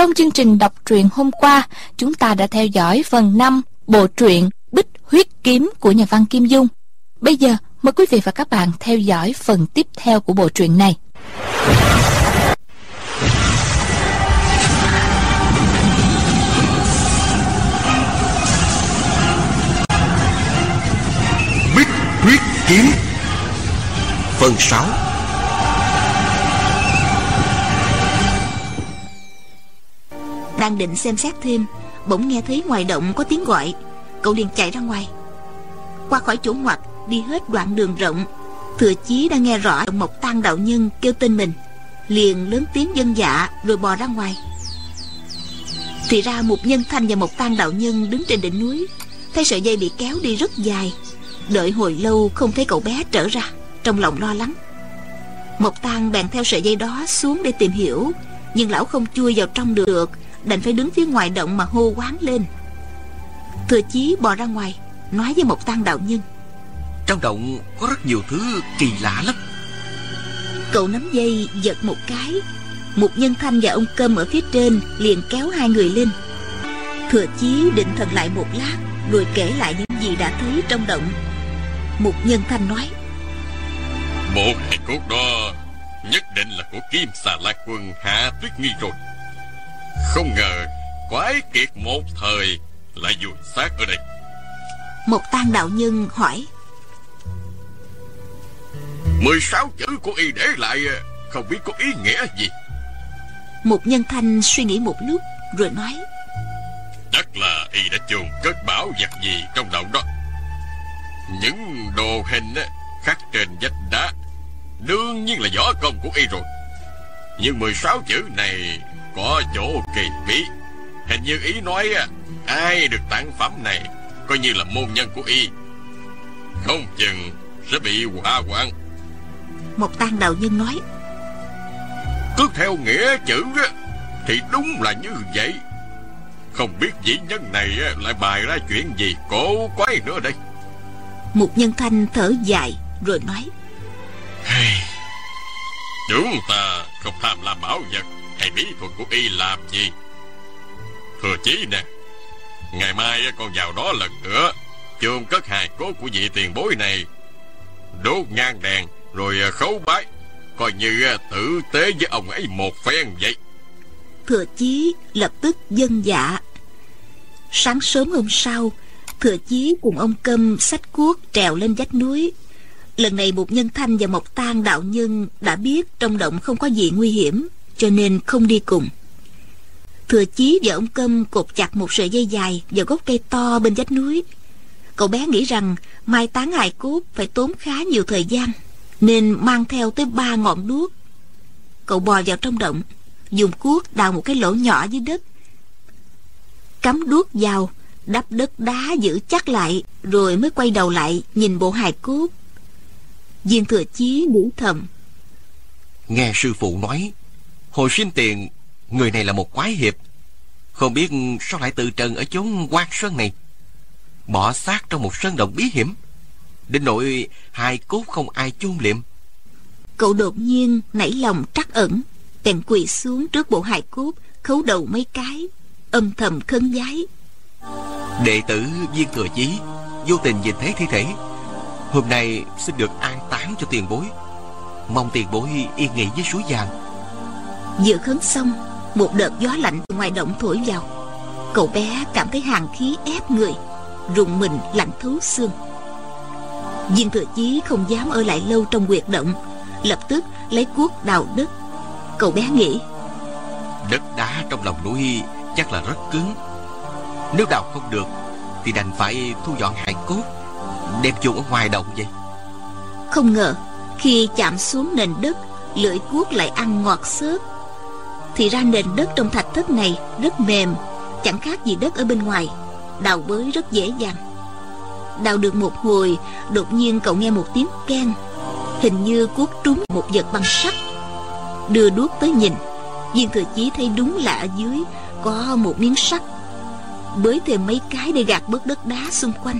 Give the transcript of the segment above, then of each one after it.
Trong chương trình đọc truyện hôm qua, chúng ta đã theo dõi phần 5 bộ truyện Bích Huyết Kiếm của nhà văn Kim Dung. Bây giờ, mời quý vị và các bạn theo dõi phần tiếp theo của bộ truyện này. Bích Huyết Kiếm Phần 6 Đang định xem xét thêm, Bỗng nghe thấy ngoài động có tiếng gọi. Cậu liền chạy ra ngoài. Qua khỏi chỗ ngoặt Đi hết đoạn đường rộng, Thừa chí đã nghe rõ một tan đạo nhân kêu tên mình. Liền lớn tiếng dân dạ Rồi bò ra ngoài. Thì ra một nhân thanh và một tan đạo nhân Đứng trên đỉnh núi, Thấy sợi dây bị kéo đi rất dài. Đợi hồi lâu không thấy cậu bé trở ra, Trong lòng lo lắng. Mộc Tăng bèn theo sợi dây đó xuống để tìm hiểu, Nhưng lão không chui vào trong được. Đành phải đứng phía ngoài động mà hô quán lên. Thừa chí bò ra ngoài Nói với Mộc Tăng đạo nhân. Trong động có rất nhiều thứ kỳ lạ lắm. Cậu nắm dây giật một cái. Một nhân thanh và ông cơm ở phía trên Liền kéo hai người lên. Thừa chí định thần lại một lát Rồi kể lại những gì đã thấy trong động. Một nhân thanh nói. Bộ hài cốt đó Nhất định là của Kim xà la quân Hạ Tuyết Nghi rồi Không ngờ Quái kiệt một thời Lại vùi xác ở đây. Một tang đạo nhân hỏi. 16 chữ của y để lại Không biết có ý nghĩa gì. Một nhân thanh suy nghĩ một lúc Rồi nói. Chắc là y đã chôn cất bảo vật gì trong động đó. Những đồ hình khắc trên vách đá Đương nhiên là võ công của y rồi. Nhưng 16 chữ này Có chỗ kỳ bí. Hình như ý nói Ai được tặng phẩm này Coi như là môn nhân của y. Không chừng sẽ bị hỏa hoạn Một tang đạo nhân nói Cứ theo nghĩa chữ Thì đúng là như vậy. Không biết dĩ nhân này lại bài ra chuyện gì cổ quái nữa đây. Một nhân thanh thở dài rồi nói hey, Chúng ta không tham lam bảo vật hay bí thuật của y làm gì? Thừa chí nè, Ngày mai con vào đó lần nữa, chôn cất hài cốt của vị tiền bối này. Đốt nhang đèn, Rồi à, khấu bái, Coi như à, tử tế với ông ấy một phen vậy. Thừa chí, lập tức dân dạ. Sáng sớm hôm sau Thừa chí cùng ông Câm sách cuốc trèo lên vách núi. Lần này một nhân thanh và một tang đạo nhân đã biết trong động không có gì nguy hiểm. Cho nên không đi cùng. Thừa chí và ông Câm cột chặt một sợi dây dài vào gốc cây to bên vách núi. Cậu bé nghĩ rằng mai táng hài cốt phải tốn khá nhiều thời gian, Nên mang theo tới ba ngọn đuốc. Cậu bò vào trong động, Dùng cuốc đào một cái lỗ nhỏ dưới đất. Cắm đuốc vào, Đắp đất đá giữ chắc lại, Rồi mới quay đầu lại Nhìn bộ hài cốt. Viên thừa chí nghĩ thầm. Nghe sư phụ nói Hồi sinh tiền Người này là một quái hiệp. Không biết sao lại tự trần ở chốn quan sơn này? Bỏ xác trong một sơn động bí hiểm Đến nỗi hai cốt không ai chôn liệm. Cậu đột nhiên nảy lòng trắc ẩn Bèn quỳ xuống trước bộ hài cốt Khấu đầu mấy cái Âm thầm khấn giái. Đệ tử viên thừa chí Vô tình nhìn thấy thi thể. Hôm nay xin được an táng cho tiền bối. Mong tiền bối yên nghỉ với suối vàng Vừa khấn xong Một đợt gió lạnh từ ngoài động thổi vào. Cậu bé cảm thấy hàng khí ép người Rùng mình lạnh thấu xương. Viên thừa chí không dám ở lại lâu trong quyệt động Lập tức lấy cuốc đào đất. Cậu bé nghĩ Đất đá trong lòng núi chắc là rất cứng. Nếu đào không được Thì đành phải thu dọn hài cốt Đem chôn ở ngoài động vậy. Không ngờ Khi chạm xuống nền đất Lưỡi cuốc lại ăn ngọt xớt thì ra nền đất trong thạch thất này Rất mềm, Chẳng khác gì đất ở bên ngoài, Đào bới rất dễ dàng. Đào được một hồi, Đột nhiên cậu nghe một tiếng keng, Hình như cuốc trúng một vật bằng sắt. Đưa đuốc tới nhìn, Viên thừa chí thấy đúng là ở dưới Có một miếng sắt, Bới thêm mấy cái để gạt bớt đất đá xung quanh.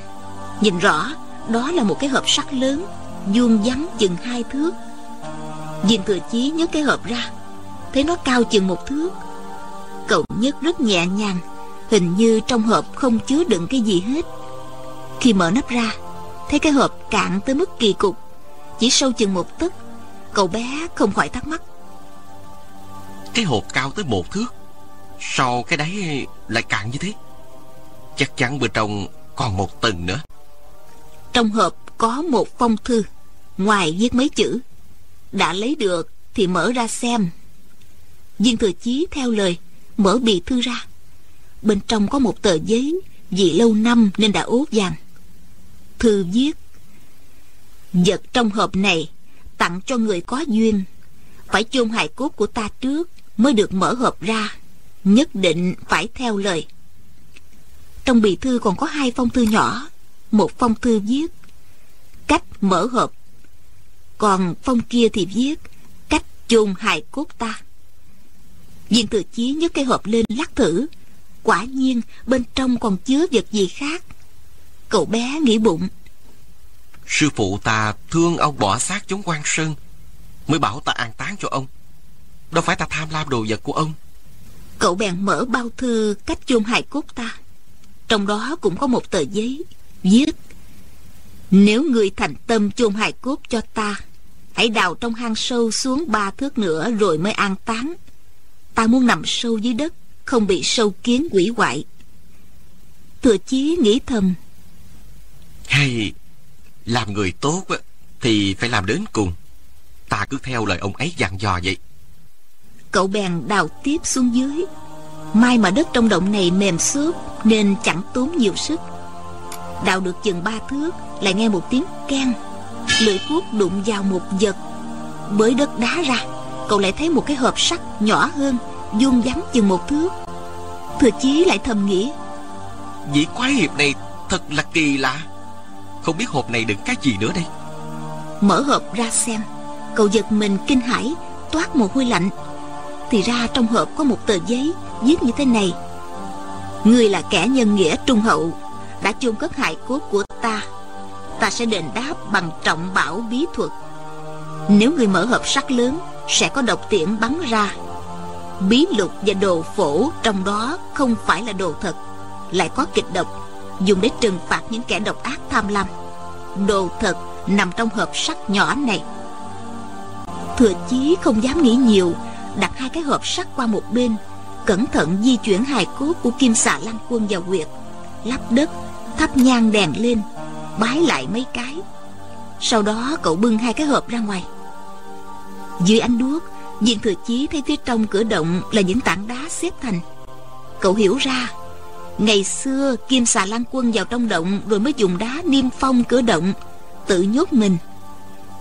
Nhìn rõ, Đó là một cái hộp sắt lớn, Vuông vắn chừng hai thước. Viên thừa chí nhấc cái hộp ra Thấy nó cao chừng một thước. Cậu nhấc rất nhẹ nhàng Hình như trong hộp không chứa đựng cái gì hết. Khi mở nắp ra Thấy cái hộp cạn tới mức kỳ cục. Chỉ sâu chừng một tấc Cậu bé không khỏi thắc mắc. Cái hộp cao tới một thước Sao cái đáy lại cạn như thế? Chắc chắn bên trong còn một tầng nữa. Trong hộp có một phong thư Ngoài viết mấy chữ. Đã lấy được thì mở ra xem Viên thừa chí theo lời, Mở bì thư ra. Bên trong có một tờ giấy Vì lâu năm nên đã ố vàng. Thư viết, Vật trong hộp này Tặng cho người có duyên. Phải chôn hài cốt của ta trước Mới được mở hộp ra, Nhất định phải theo lời. Trong bì thư còn có hai phong thư nhỏ, Một phong thư viết, Cách mở hộp. Còn phong kia thì viết, Cách chôn hài cốt ta. Viên tự chí nhấc cái hộp lên lắc thử. Quả nhiên bên trong còn chứa vật gì khác? Cậu bé nghĩ bụng. Sư phụ ta thương ông bỏ xác chúng quan sơn Mới bảo ta an táng cho ông. Đâu phải ta tham lam đồ vật của ông. Cậu bèn mở bao thư cách chôn hài cốt ta. Trong đó cũng có một tờ giấy Viết Nếu người thành tâm chôn hài cốt cho ta Hãy đào trong hang sâu xuống ba thước nữa Rồi mới an táng Ta muốn nằm sâu dưới đất Không bị sâu kiến quỷ hoại. Thừa chí nghĩ thầm. Hay Làm người tốt Thì phải làm đến cùng. Ta cứ theo lời ông ấy dặn dò vậy. Cậu bèn đào tiếp xuống dưới. May mà đất trong động này mềm xốp Nên chẳng tốn nhiều sức. Đào được chừng ba thước Lại nghe một tiếng keng. Lưỡi cuốc đụng vào một vật Bới đất đá ra Cậu lại thấy một cái hộp sắt nhỏ hơn vuông vắn chừng một thước. Thừa chí lại thầm nghĩ Vị quái hiệp này thật là kỳ lạ. Không biết hộp này đựng cái gì nữa đây? Mở hộp ra xem. Cậu giật mình kinh hãi Toát mồ hôi lạnh. Thì ra trong hộp có một tờ giấy Viết như thế này. Ngươi là kẻ nhân nghĩa trung hậu Đã chôn cất hại cốt của ta. Ta sẽ đền đáp bằng trọng bảo bí thuật. Nếu ngươi mở hộp sắt lớn sẽ có độc tiễn bắn ra. Bí lục và đồ phổ trong đó không phải là đồ thật, lại có kịch độc, dùng để trừng phạt những kẻ độc ác tham lam. Đồ thật nằm trong hộp sắt nhỏ này. Thừa chí không dám nghĩ nhiều, đặt hai cái hộp sắt qua một bên, cẩn thận di chuyển hài cốt của kim xà lăng quân vào huyệt lắp đất, thắp nhang đèn lên, bái lại mấy cái. Sau đó cậu bưng hai cái hộp ra ngoài dưới ánh đuốc, Viên thừa chí thấy phía trong cửa động Là những tảng đá xếp thành. Cậu hiểu ra, Ngày xưa Kim xà lan quân vào trong động Rồi mới dùng đá niêm phong cửa động, Tự nhốt mình.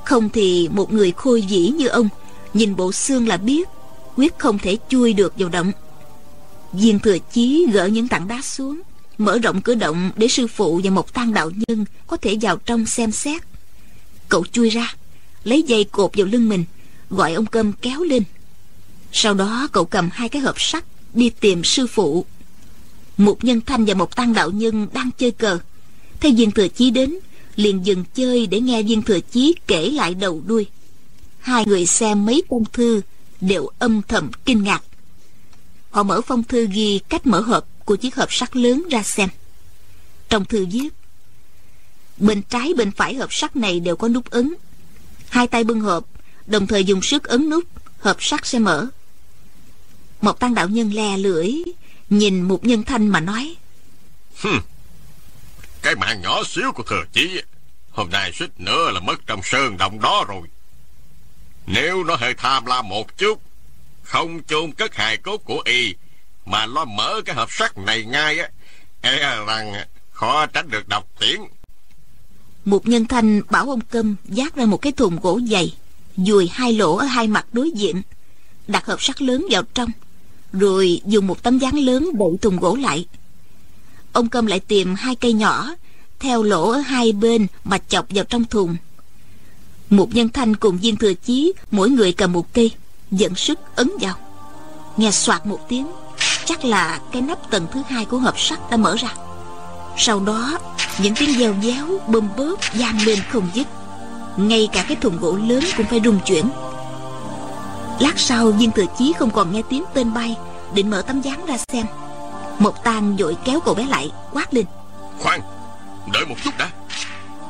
Không thì một người khôi dĩ như ông, Nhìn bộ xương là biết, Quyết không thể chui được vào động. Viên thừa chí gỡ những tảng đá xuống, Mở rộng cửa động Để sư phụ và một tang đạo nhân Có thể vào trong xem xét. Cậu chui ra, Lấy dây cột vào lưng mình gọi ông cơm kéo lên. Sau đó cậu cầm hai cái hộp sắt đi tìm sư phụ. Một nhân thanh và một tăng đạo nhân đang chơi cờ. Thấy viên thừa chí đến, liền dừng chơi để nghe viên thừa chí kể lại đầu đuôi. Hai người xem mấy phong thư đều âm thầm kinh ngạc. Họ mở phong thư ghi cách mở hộp của chiếc hộp sắt lớn ra xem. Trong thư viết, bên trái bên phải hộp sắt này đều có nút ấn. Hai tay bưng hộp đồng thời dùng sức ấn nút hộp sắt sẽ mở. Một tăng đạo nhân le lưỡi nhìn một nhân thanh mà nói Hừm, cái mạng nhỏ xíu của thừa chí hôm nay suýt nữa là mất trong sơn động đó rồi. Nếu nó hơi tham lam một chút không chôn cất hài cốt của y mà lo mở cái hộp sắt này ngay á e rằng khó tránh được độc tiễn một nhân thanh bảo ông câm vác ra một cái thùng gỗ dày dùi hai lỗ ở hai mặt đối diện, đặt hộp sắt lớn vào trong, rồi dùng một tấm dáng lớn đậy thùng gỗ lại. Ông cơm lại tìm hai cây nhỏ, theo lỗ ở hai bên mà chọc vào trong thùng. Một nhân thanh cùng viên thừa chí, mỗi người cầm một cây, dẫn sức ấn vào. Nghe soạt một tiếng, chắc là cái nắp tầng thứ hai của hộp sắt đã mở ra. Sau đó, những tiếng gieo déo bơm bớp vang lên không dứt ngay cả cái thùng gỗ lớn cũng phải rung chuyển. Lát sau viên thừa chí không còn nghe tiếng tên bay Định mở tấm dáng ra xem. Một tang vội kéo cậu bé lại Quát lên. Khoan Đợi một chút đã.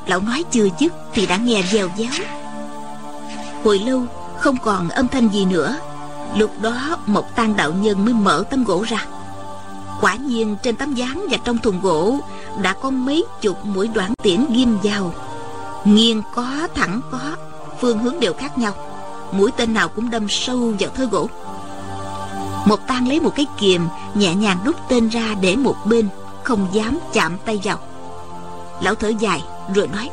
Lão nói chưa dứt Thì đã nghe dèo déo Hồi lâu không còn âm thanh gì nữa. Lúc đó một tang đạo nhân mới mở tấm gỗ ra. Quả nhiên trên tấm dáng và trong thùng gỗ Đã có mấy chục mũi đoạn tiễn ghim vào Nghiêng có, thẳng có Phương hướng đều khác nhau. Mũi tên nào cũng đâm sâu vào thớ gỗ. Một tang lấy một cái kiềm Nhẹ nhàng rút tên ra để một bên Không dám chạm tay vào. Lão thở dài rồi nói.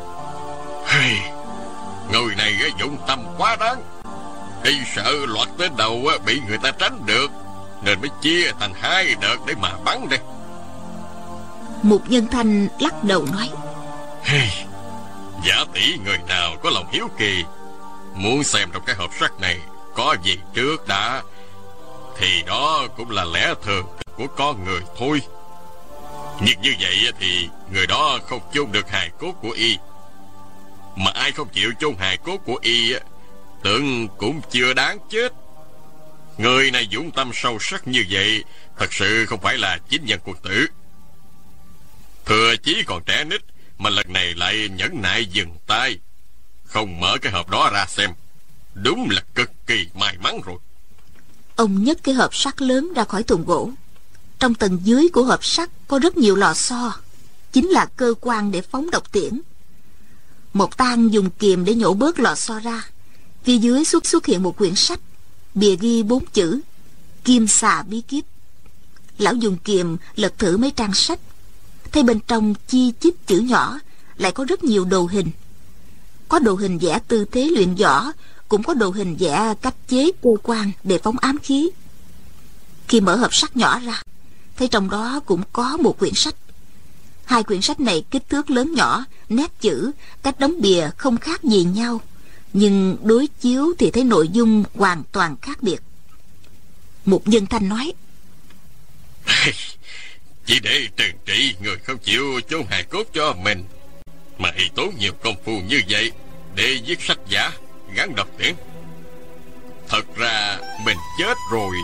Hey, Người này dụng tâm quá đáng. Y sợ loạt tên đầu bị người ta tránh được Nên mới chia thành hai đợt để mà bắn đây. Một nhân thanh lắc đầu nói. Hey, Giả tỷ người nào có lòng hiếu kỳ, Muốn xem trong cái hộp sắt này Có gì trước đã, Thì đó cũng là lẽ thường của con người thôi. Nhưng như vậy thì Người đó không chôn được hài cốt của y. Mà ai không chịu chôn hài cốt của y, Tưởng cũng chưa đáng chết. Người này dũng tâm sâu sắc như vậy, Thật sự không phải là chính nhân quân tử. Thừa chí còn trẻ nít mà lần này lại nhẫn nại dừng tay. Không mở cái hộp đó ra xem. Đúng là cực kỳ may mắn rồi. Ông nhấc cái hộp sắt lớn ra khỏi thùng gỗ. Trong tầng dưới của hộp sắt Có rất nhiều lò xo. Chính là cơ quan để phóng độc tiễn. Một tang dùng kìm để nhổ bớt lò xo ra. Phía dưới xuất xuất hiện một quyển sách. Bìa ghi bốn chữ. Kim xà bí kíp. Lão dùng kìm lật thử mấy trang sách. Thấy bên trong chi chít chữ nhỏ Lại có rất nhiều đồ hình. Có đồ hình vẽ tư thế luyện võ, Cũng có đồ hình vẽ cách chế cơ quan Để phóng ám khí. Khi mở hộp sắt nhỏ ra, Thấy trong đó cũng có một quyển sách. Hai quyển sách này kích thước lớn nhỏ, Nét chữ, Cách đóng bìa không khác gì nhau, nhưng đối chiếu thì thấy nội dung hoàn toàn khác biệt. Một nhân thanh nói chỉ để trừng trị người không chịu chôn hài cốt cho mình. Mà y tốn nhiều công phu như vậy để viết sách giả gắn độc tiễn thật ra mình chết rồi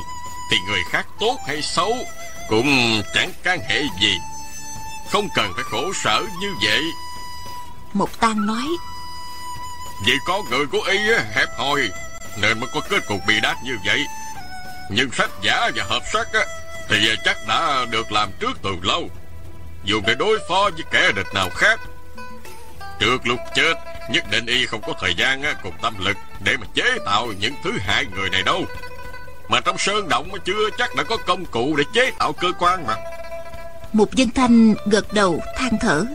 thì người khác tốt hay xấu cũng chẳng can hệ gì. Không cần phải khổ sở như vậy. Một tang nói vì con người của y hẹp hòi Nên mới có kết cục bị đát như vậy. Nhưng sách giả và hợp sách Thì chắc đã được làm trước từ lâu. Dùng để đối phó với kẻ địch nào khác Trước lúc chết Nhất định y không có thời gian cùng tâm lực Để mà chế tạo những thứ hại người này đâu. Mà trong sơn động chưa chắc đã có công cụ để chế tạo cơ quan mà. Một dân thanh gật đầu than thở.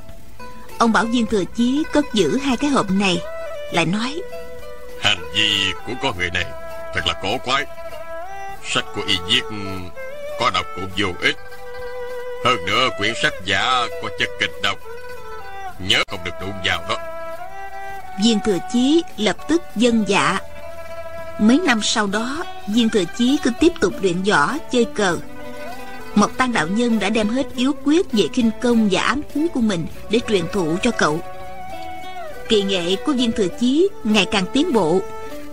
Ông bảo viên thừa chí cất giữ hai cái hộp này lại nói hành vi của con người này thật là cổ quái. Sách của y viết có đọc cũng vô ích. Hơn nữa, quyển sách giả có chất kịch độc. Nhớ không được đụng vào đó. Viên thừa chí lập tức dân dạ. Mấy năm sau đó, viên thừa chí cứ tiếp tục luyện võ, chơi cờ. Một tăng đạo nhân đã đem hết yếu quyết về kinh công và ám khí của mình để truyền thụ cho cậu. Kỳ nghệ của viên thừa chí ngày càng tiến bộ.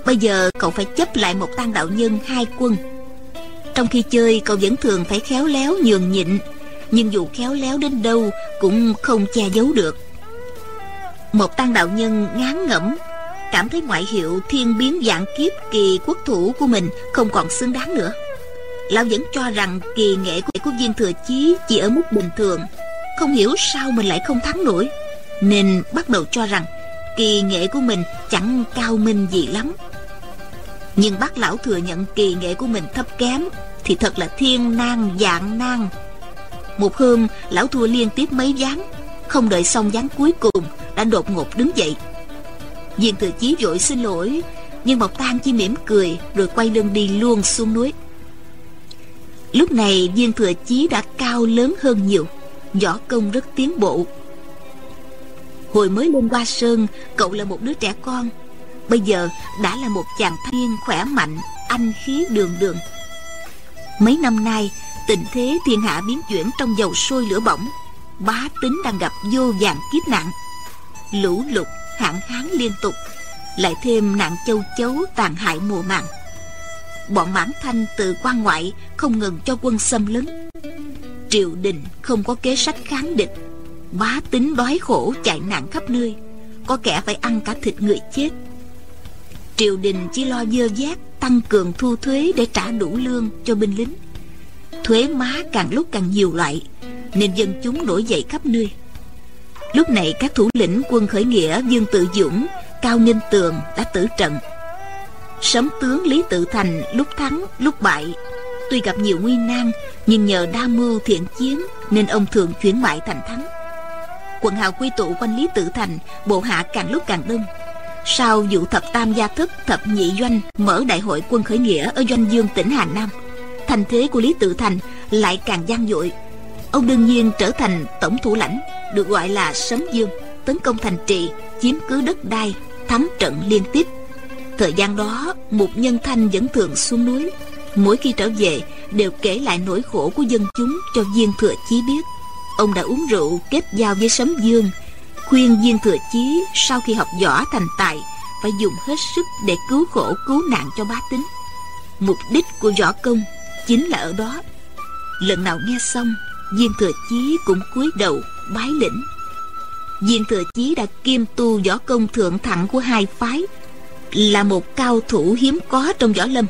Bây giờ cậu phải chấp lại một tăng đạo nhân hai quân trong khi chơi, cậu vẫn thường phải khéo léo nhường nhịn. Nhưng dù khéo léo đến đâu, cũng không che giấu được. Một tăng đạo nhân ngán ngẩm, cảm thấy ngoại hiệu thiên biến dạng kiếp kỳ quốc thủ của mình không còn xứng đáng nữa. Lão vẫn cho rằng kỳ nghệ của viên thừa chí chỉ ở mức bình thường, không hiểu sao mình lại không thắng nổi. Nên bắt đầu cho rằng kỳ nghệ của mình chẳng cao minh gì lắm. Nhưng bác lão thừa nhận kỳ nghệ của mình thấp kém thì thật là thiên nan dạng nan một hôm, lão thua liên tiếp mấy ván không đợi xong ván cuối cùng, đã đột ngột đứng dậy. Viên thừa chí vội xin lỗi, nhưng mộc tan chỉ mỉm cười rồi quay lưng đi luôn xuống núi. Lúc này, viên thừa chí đã cao lớn hơn nhiều, võ công rất tiến bộ. Hồi mới lên qua sơn, Cậu là một đứa trẻ con. Bây giờ đã là một chàng thanh niên khỏe mạnh, Anh khí đường đường. Mấy năm nay Tình thế thiên hạ biến chuyển trong dầu sôi lửa bỏng Bá tính đang gặp vô vàng kiếp nạn. Lũ lụt, hạn hán liên tục Lại thêm nạn châu chấu tàn hại mùa màng. Bọn mãn thanh từ quan ngoại không ngừng cho quân xâm lấn. Triều đình không có kế sách kháng địch bá tính đói khổ chạy nạn khắp nơi có kẻ phải ăn cả thịt người chết triều đình chỉ lo dơ giác tăng cường thu thuế để trả đủ lương cho binh lính. Thuế má càng lúc càng nhiều loại, nên dân chúng nổi dậy khắp nơi. Lúc này các thủ lĩnh quân khởi nghĩa dương tự dũng, cao ninh tường đã tử trận. Sấm tướng lý tự thành lúc thắng, lúc bại. Tuy gặp nhiều nguy nan, nhưng nhờ đa mưu thiện chiến nên ông thường chuyển bại thành thắng. Quần hào quy tụ quanh lý tự thành, bộ hạ càng lúc càng đông sau vụ thập tam gia thức, thập nhị doanh, mở đại hội quân khởi nghĩa ở doanh dương, tỉnh hà nam, thành thế của lý tự thành lại càng gian dội. Ông đương nhiên trở thành tổng thủ lãnh, được gọi là sấm dương, tấn công thành trì, chiếm cứ đất đai, thắng trận liên tiếp. Thời gian đó, một nhân thanh vẫn thường xuống núi. Mỗi khi trở về, đều kể lại nỗi khổ của dân chúng cho viên thừa chí biết. Ông đã uống rượu, kết giao với sấm dương khuyên viên thừa chí sau khi học võ thành tài phải dùng hết sức để cứu khổ, cứu nạn cho bá tính. Mục đích của võ công chính là ở đó. Lần nào nghe xong, viên thừa chí cũng cúi đầu bái lĩnh. Viên thừa chí đã kiêm tu võ công thượng thẳng của hai phái, là một cao thủ hiếm có trong võ lâm.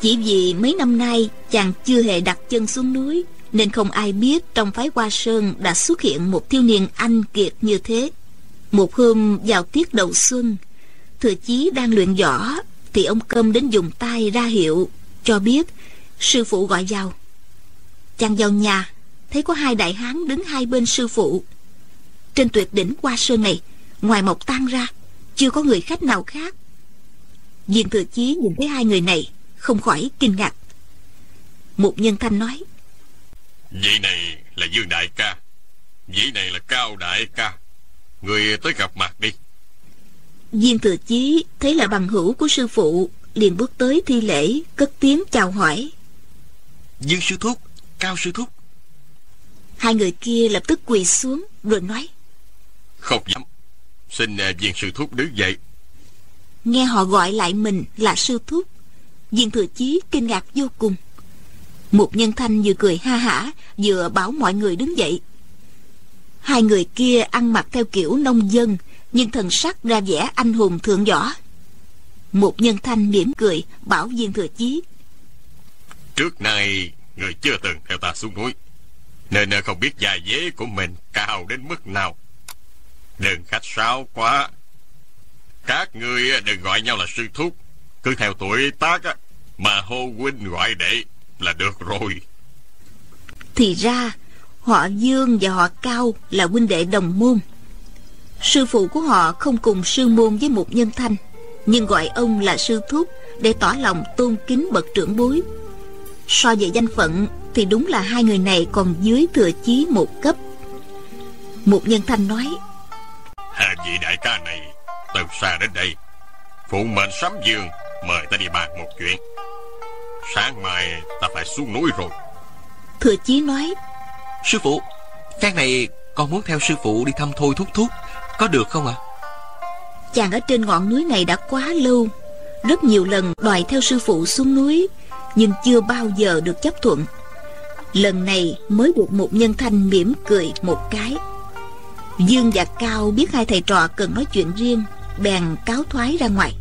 Chỉ vì mấy năm nay chàng chưa hề đặt chân xuống núi nên không ai biết trong phái hoa sơn đã xuất hiện một thiếu niên anh kiệt như thế. Một hôm vào tiết đầu xuân, thừa chí đang luyện võ, thì ông cơm đến dùng tay ra hiệu cho biết, sư phụ gọi vào. Chàng vào nhà, thấy có hai đại hán đứng hai bên sư phụ. Trên tuyệt đỉnh hoa sơn này, ngoài mộc tan ra, chưa có người khách nào khác. Viên thừa chí nhìn thấy hai người này, không khỏi kinh ngạc. Một nhân thanh nói vị này là dương đại ca. Vị này là cao đại ca. Người tới gặp mặt đi. Viên thừa chí thấy là bằng hữu của sư phụ liền bước tới thi lễ cất tiếng chào hỏi. Dương sư thúc cao sư thúc. Hai người kia lập tức quỳ xuống rồi nói. Không dám. Xin à, viên sư thúc đứng dậy. Nghe họ gọi lại mình là sư thúc viên thừa chí kinh ngạc vô cùng một nhân thanh vừa cười ha hả, vừa bảo mọi người đứng dậy. Hai người kia ăn mặc theo kiểu nông dân, nhưng thần sắc ra vẻ anh hùng thượng võ. Một nhân thanh mỉm cười, bảo viên thừa chí. Trước nay, người chưa từng theo ta xuống núi, nên không biết dài dế của mình cao đến mức nào. Đừng khách sáo quá. Các ngươi đừng gọi nhau là sư thúc, cứ theo tuổi tác mà hô huynh gọi đệ là được rồi. Thì ra họ dương và họ cao là huynh đệ đồng môn. Sư phụ của họ không cùng sư môn với một nhân thanh nhưng gọi ông là sư thúc để tỏ lòng tôn kính bậc trưởng bối. So về danh phận thì đúng là hai người này còn dưới thừa chí một cấp. Một nhân thanh nói hai vị đại ca này từ xa đến đây phụ mệnh sấm dương mời ta đi bàn một chuyện sáng mai ta phải xuống núi rồi. Thừa chí nói sư phụ phen này con muốn theo sư phụ đi thăm thôi thúc thúc. Có được không ạ? à? chàng ở trên ngọn núi này đã quá lâu. Rất nhiều lần đòi theo sư phụ xuống núi nhưng chưa bao giờ được chấp thuận. Lần này mới được một nhân thanh mỉm cười một cái. Dương và cao biết hai thầy trò cần nói chuyện riêng bèn cáo thoái ra ngoài.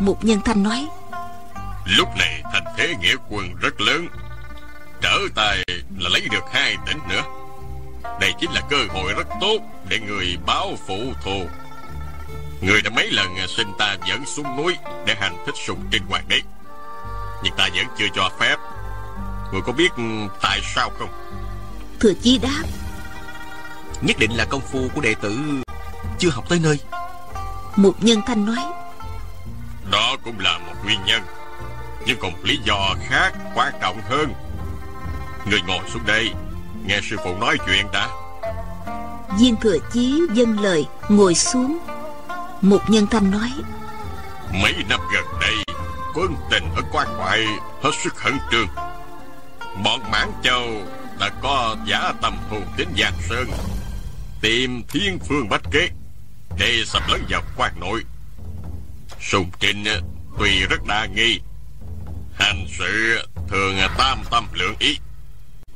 Một nhân thanh nói lúc này thành thế nghĩa quân rất lớn. Trở tài là lấy được hai tỉnh nữa. Đây chính là cơ hội rất tốt để người báo phụ thù. Người đã mấy lần xin ta dẫn xuống núi để hành thích sùng trên hoàng đế nhưng ta vẫn chưa cho phép. Người có biết tại sao không? Thừa chi đáp. Nhất định là công phu của đệ tử chưa học tới nơi. Một nhân thanh nói. Đó cũng là một nguyên nhân nhưng còn lý do khác quan trọng hơn. Người ngồi xuống đây nghe sư phụ nói chuyện đã. Viên thừa chí dâng lời ngồi xuống. Một nhân thanh nói mấy năm gần đây quân tình ở quan ngoại hết sức khẩn trương. Bọn mãn châu đã có giả tầm hồn đến giang sơn tìm thiên phương bách kế để sập lấn vào quan nội. Sùng trinh tuy rất đa nghi Hành sự thường tam tâm lượng ý.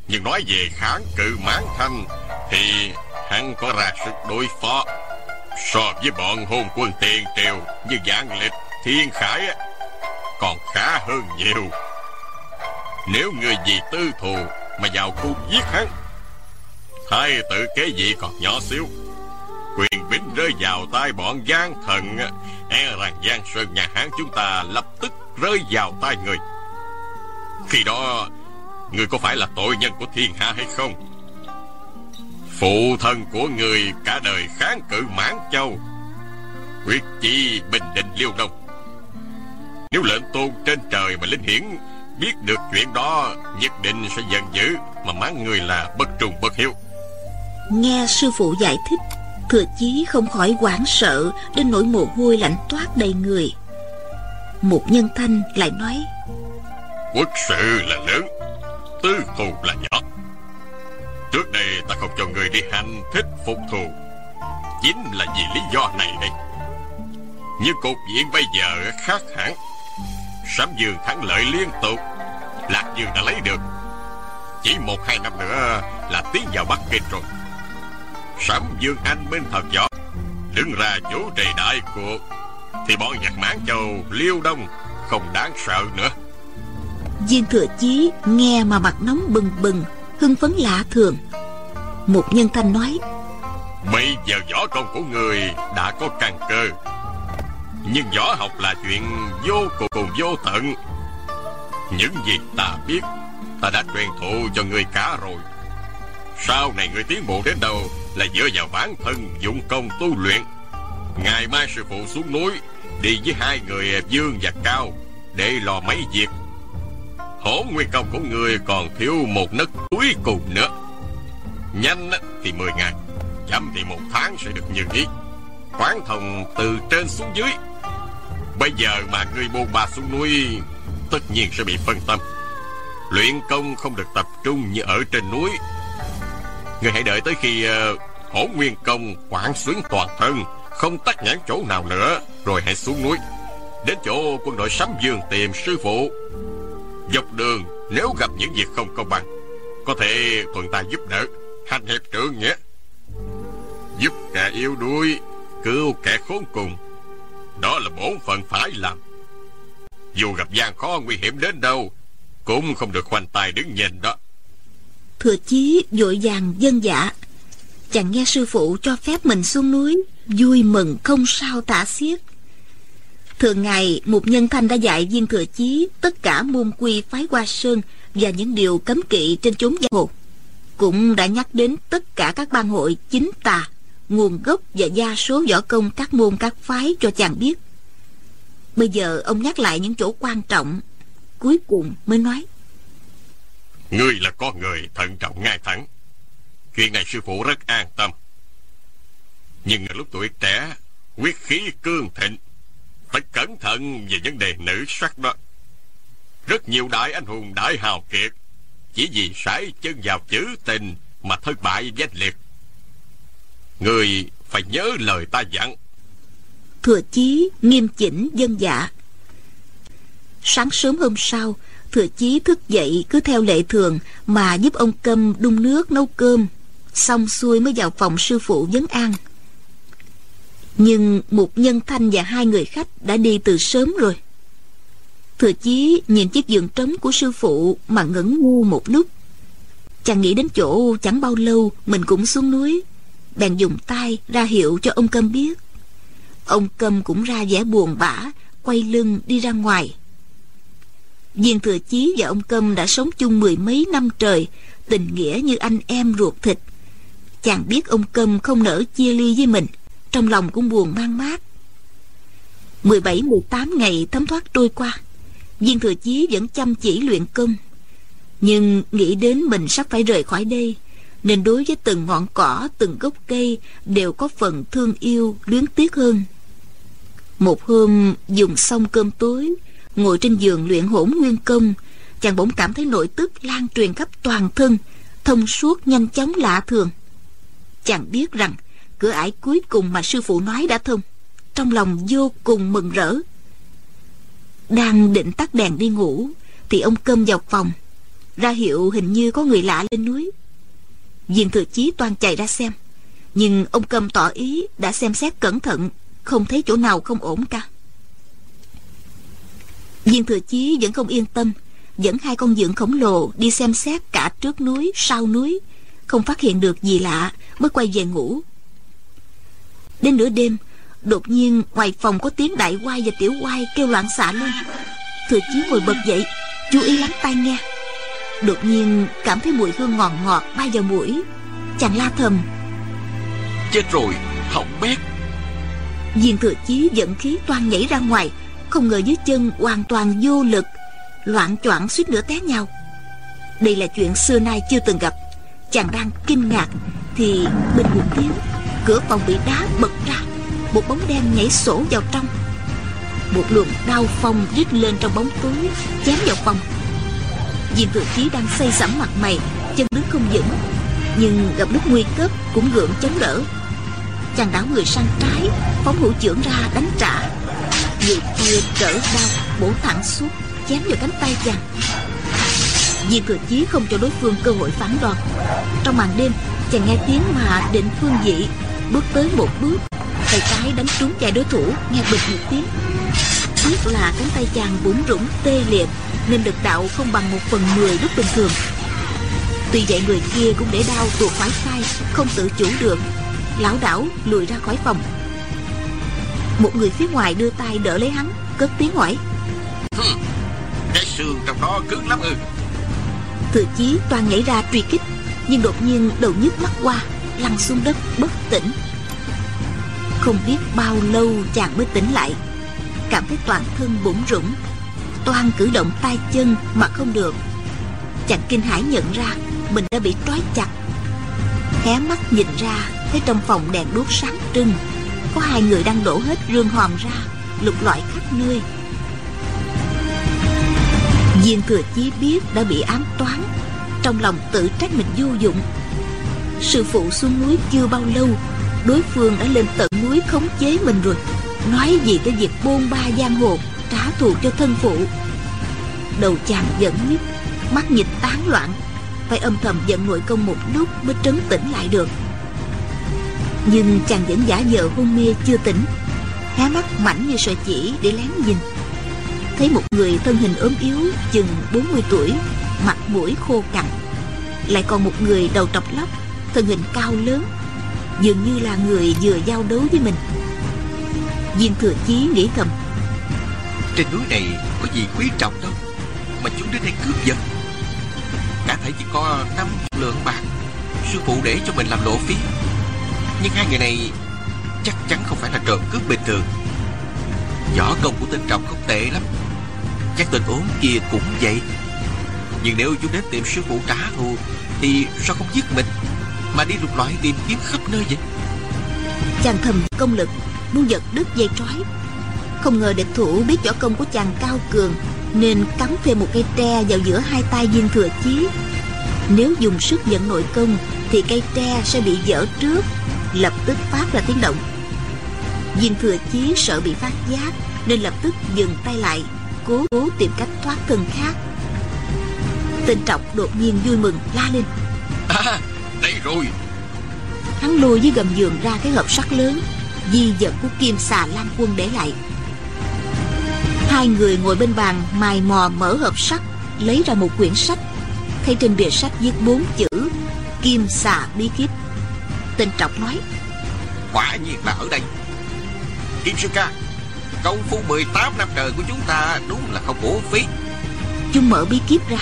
Nhưng nói về kháng cự mãn thanh Thì hắn có ra sức đối phó. So với bọn hôn quân tiền triều Như dạng lịch thiên khải Còn khá hơn nhiều. Nếu người vì tư thù Mà vào khu giết hắn, Thái tử kế vị còn nhỏ xíu. Quyền bính rơi vào tay bọn gian thần E rằng Giang Sơn nhà Hán chúng ta Lập tức rơi vào tay người. Khi đó, Người có phải là tội nhân của thiên hạ hay không? Phụ thân của người Cả đời kháng cự mãn châu, Quyết chi bình định liêu đông. Nếu lệnh tôn trên trời mà linh hiển Biết được chuyện đó, Nhất định sẽ giận dữ Mà mắng người là bất trùng bất hiếu. Nghe sư phụ giải thích, Thừa chí không khỏi hoảng sợ Đến nỗi mồ hôi lạnh toát đầy người. Một nhân thanh lại nói Quốc sự là lớn, Tư thù là nhỏ. Trước đây ta không cho người đi hành thích phục thù. Chính là vì lý do này đây. Nhưng cục diện bây giờ khác hẳn. Sám Dương thắng lợi liên tục, Lạc Dương đã lấy được. Chỉ một hai năm nữa là tiến vào Bắc Kinh rồi. Sám Dương anh minh thật võ Đứng ra chủ trì đại cuộc, Thì bọn giặc mãn châu, liêu đông Không đáng sợ nữa. Viên thừa chí nghe mà mặt nóng bừng bừng Hưng phấn lạ thường. Một nhân thanh nói Bây giờ võ công của người đã có căn cơ Nhưng võ học là chuyện vô cùng, cùng vô tận. Những gì ta biết Ta đã truyền thụ cho người cả rồi. Sau này người tiến bộ đến đâu Là dựa vào bản thân dụng công tu luyện. Ngày mai sư phụ xuống núi Đi với hai người dương và cao Để lo mấy việc. Hổ nguyên công của người còn thiếu một nấc cuối cùng nữa. Nhanh thì 10 ngày Chậm thì một tháng sẽ được như ý. Quán thông từ trên xuống dưới. Bây giờ mà người bôn ba xuống núi Tất nhiên sẽ bị phân tâm. Luyện công không được tập trung như ở trên núi. Người hãy đợi tới khi uh, hổ nguyên công quảng xuyến toàn thân Không tắc nhãn chỗ nào nữa Rồi hãy xuống núi. Đến chỗ quân đội sắm dương tìm sư phụ. Dọc đường, nếu gặp những việc không công bằng, Có thể thuận tay giúp đỡ. Hành hiệp trượng nghĩa, Giúp kẻ yếu đuối, Cứu kẻ khốn cùng. Đó là bổn phận phải làm. Dù gặp gian khó nguy hiểm đến đâu, Cũng không được khoanh tay đứng nhìn đó. Thừa chí vội vàng dân dạ Chàng nghe sư phụ cho phép mình xuống núi, Vui mừng không sao tả xiết. Thường ngày, một nhân thanh đã dạy viên thừa chí Tất cả môn quy phái hoa sơn Và những điều cấm kỵ trên chốn giang hồ. Cũng đã nhắc đến tất cả các ban hội chính tà, Nguồn gốc và gia số võ công các môn các phái cho chàng biết. Bây giờ, ông nhắc lại những chỗ quan trọng, Cuối cùng mới nói. Ngươi là con người thận trọng ngay thẳng. Chuyện này sư phụ rất an tâm. Nhưng ở lúc tuổi trẻ, Quyết khí cương thịnh phải cẩn thận về vấn đề nữ sắc đó. Rất nhiều đại anh hùng đại hào kiệt Chỉ vì sải chân vào chữ tình Mà thất bại danh liệt. Người phải nhớ lời ta dặn. Thừa chí, nghiêm chỉnh, dân dạ. Sáng sớm hôm sau Thừa chí thức dậy cứ theo lệ thường Mà giúp ông Câm đun nước nấu cơm. Xong xuôi mới vào phòng sư phụ vấn an nhưng một nhân thanh và hai người khách đã đi từ sớm rồi. Thừa chí nhìn chiếc giường trống của sư phụ Mà ngẩn ngu một lúc. Chàng nghĩ đến chỗ chẳng bao lâu Mình cũng xuống núi, Bèn dùng tay ra hiệu cho ông Câm biết. Ông Câm cũng ra vẻ buồn bã, Quay lưng đi ra ngoài. Viên Thừa Chí và ông Câm đã sống chung mười mấy năm trời, Tình nghĩa như anh em ruột thịt. Chàng biết ông Câm không nỡ chia ly với mình trong lòng cũng buồn mang mát. 17-18 ngày thấm thoát trôi qua Viên thừa chí vẫn chăm chỉ luyện công. Nhưng nghĩ đến mình sắp phải rời khỏi đây Nên đối với từng ngọn cỏ, từng gốc cây Đều có phần thương yêu, luyến tiếc hơn. Một hôm dùng xong cơm tối Ngồi trên giường luyện hỗn nguyên công Chàng bỗng cảm thấy nội tức lan truyền khắp toàn thân Thông suốt nhanh chóng lạ thường. Chàng biết rằng cửa ải cuối cùng mà sư phụ nói đã thông. Trong lòng vô cùng mừng rỡ. Đang định tắt đèn đi ngủ, Thì ông cơm vào phòng. Ra hiệu hình như có người lạ lên núi. Viên thừa chí toan chạy ra xem. Nhưng ông cơm tỏ ý Đã xem xét cẩn thận, Không thấy chỗ nào không ổn cả. Viên thừa chí vẫn không yên tâm, Dẫn hai con dưỡng khổng lồ Đi xem xét cả trước núi, sau núi. Không phát hiện được gì lạ, Mới quay về ngủ. Đến nửa đêm Đột nhiên ngoài phòng có tiếng đại quai và tiểu quai kêu loạn xạ lên. Thừa chí ngồi bật dậy Chú ý lắng tai nghe. Đột nhiên cảm thấy mùi hương ngọt ngọt bay vào mũi Chàng la thầm. Chết rồi, hỏng bét. Viên thừa chí giận khí toan nhảy ra ngoài Không ngờ dưới chân hoàn toàn vô lực Loạn choạng suýt nữa té nhau Đây là chuyện xưa nay chưa từng gặp. Chàng đang kinh ngạc Thì bên một tiếng Cửa phòng bị đá bật ra. Một bóng đen nhảy sổ vào trong. Một luồng đau phong rít lên trong bóng tối, Chém vào phòng. Viên thừa chí đang xây sẫm mặt mày, Chân đứng không vững. Nhưng gặp lúc nguy cấp cũng gượng chống đỡ. Chàng đảo người sang trái, Phóng hữu trưởng ra đánh trả. Người kia trở đau Bổ thẳng xuống, Chém vào cánh tay chàng. Viên thừa chí không cho đối phương cơ hội phản đòn Trong màn đêm, Chàng nghe tiếng mà định phương dị. Bước tới một bước. Tay trái đánh trúng vai đối thủ Nghe bịch một tiếng. Tiếc là cánh tay chàng bủn rủng tê liệt Nên lực đạo không bằng một phần mười lúc bình thường. Tuy vậy người kia cũng để đau tuột khỏi tay Không tự chủ được. Lão đảo lùi ra khỏi phòng. Một người phía ngoài đưa tay đỡ lấy hắn cất tiếng hỏi. Cái xương trong đó cứng lắm ư. Thừa chí toàn nhảy ra truy kích nhưng đột nhiên đầu nhức mắt qua lăn xuống đất bất tỉnh. Không biết bao lâu chàng mới tỉnh lại. Cảm thấy toàn thân bủn rủng toan cử động tay chân mà không được. Chàng kinh hãi nhận ra mình đã bị trói chặt. Hé mắt nhìn ra, thấy trong phòng đèn đuốc sáng trưng, có hai người đang đổ hết rương hòm ra, lục loại khắp nơi. Viên thừa chí biết đã bị ám toán, trong lòng tự trách mình vô dụng sư phụ xuống núi chưa bao lâu, đối phương đã lên tận núi khống chế mình rồi. Nói gì tới việc bôn ba giang hồ, trả thù cho thân phụ. Đầu chàng giận nhất, mắt nhịp tán loạn, phải âm thầm giận nội công một lúc mới trấn tĩnh lại được. Nhưng chàng vẫn giả vờ hôn mê chưa tỉnh há mắt mảnh như sợi chỉ để lén nhìn. Thấy một người thân hình ốm yếu, chừng 40 tuổi, mặt mũi khô cằn, lại còn một người đầu trọc lóc thân hình cao lớn, dường như là người vừa giao đấu với mình. Viên thừa chí nghĩ thầm, trên núi này có gì quý trọng đâu, mà chúng đến đây cướp giật. Cả thể chỉ có năm lượng bạc sư phụ để cho mình làm lộ phí. Nhưng hai người này chắc chắn không phải là trộm cướp bình thường. Võ công của tên trọng không tệ lắm, chắc tên ốm kia cũng vậy. Nhưng nếu chúng đến tìm sư phụ trả thù, thì sao không giết mình? Mà đi lục loại tìm kiếm khắp nơi vậy? Chàng thầm công lực muốn giật đứt dây trói. Không ngờ địch thủ biết võ công của chàng cao cường nên cắm thêm một cây tre vào giữa hai tay viên thừa chí. Nếu dùng sức dẫn nội công thì cây tre sẽ bị dở trước lập tức phát ra tiếng động. Viên thừa chí sợ bị phát giác nên lập tức dừng tay lại cố cố tìm cách thoát thân khác. Tên trọng đột nhiên vui mừng la lên. À rồi. Hắn lùi với gầm giường ra cái hộp sắt lớn di vật của kim xà lan quân để lại. Hai người ngồi bên bàn mài mò mở hộp sắt lấy ra một quyển sách. Thấy trên bìa sách viết bốn chữ kim xà bí kíp. Tên trọng nói quả nhiên là ở đây. Kim sư ca công phu 18 năm trời của chúng ta đúng là không uổng phí. Chúng mở bí kíp ra.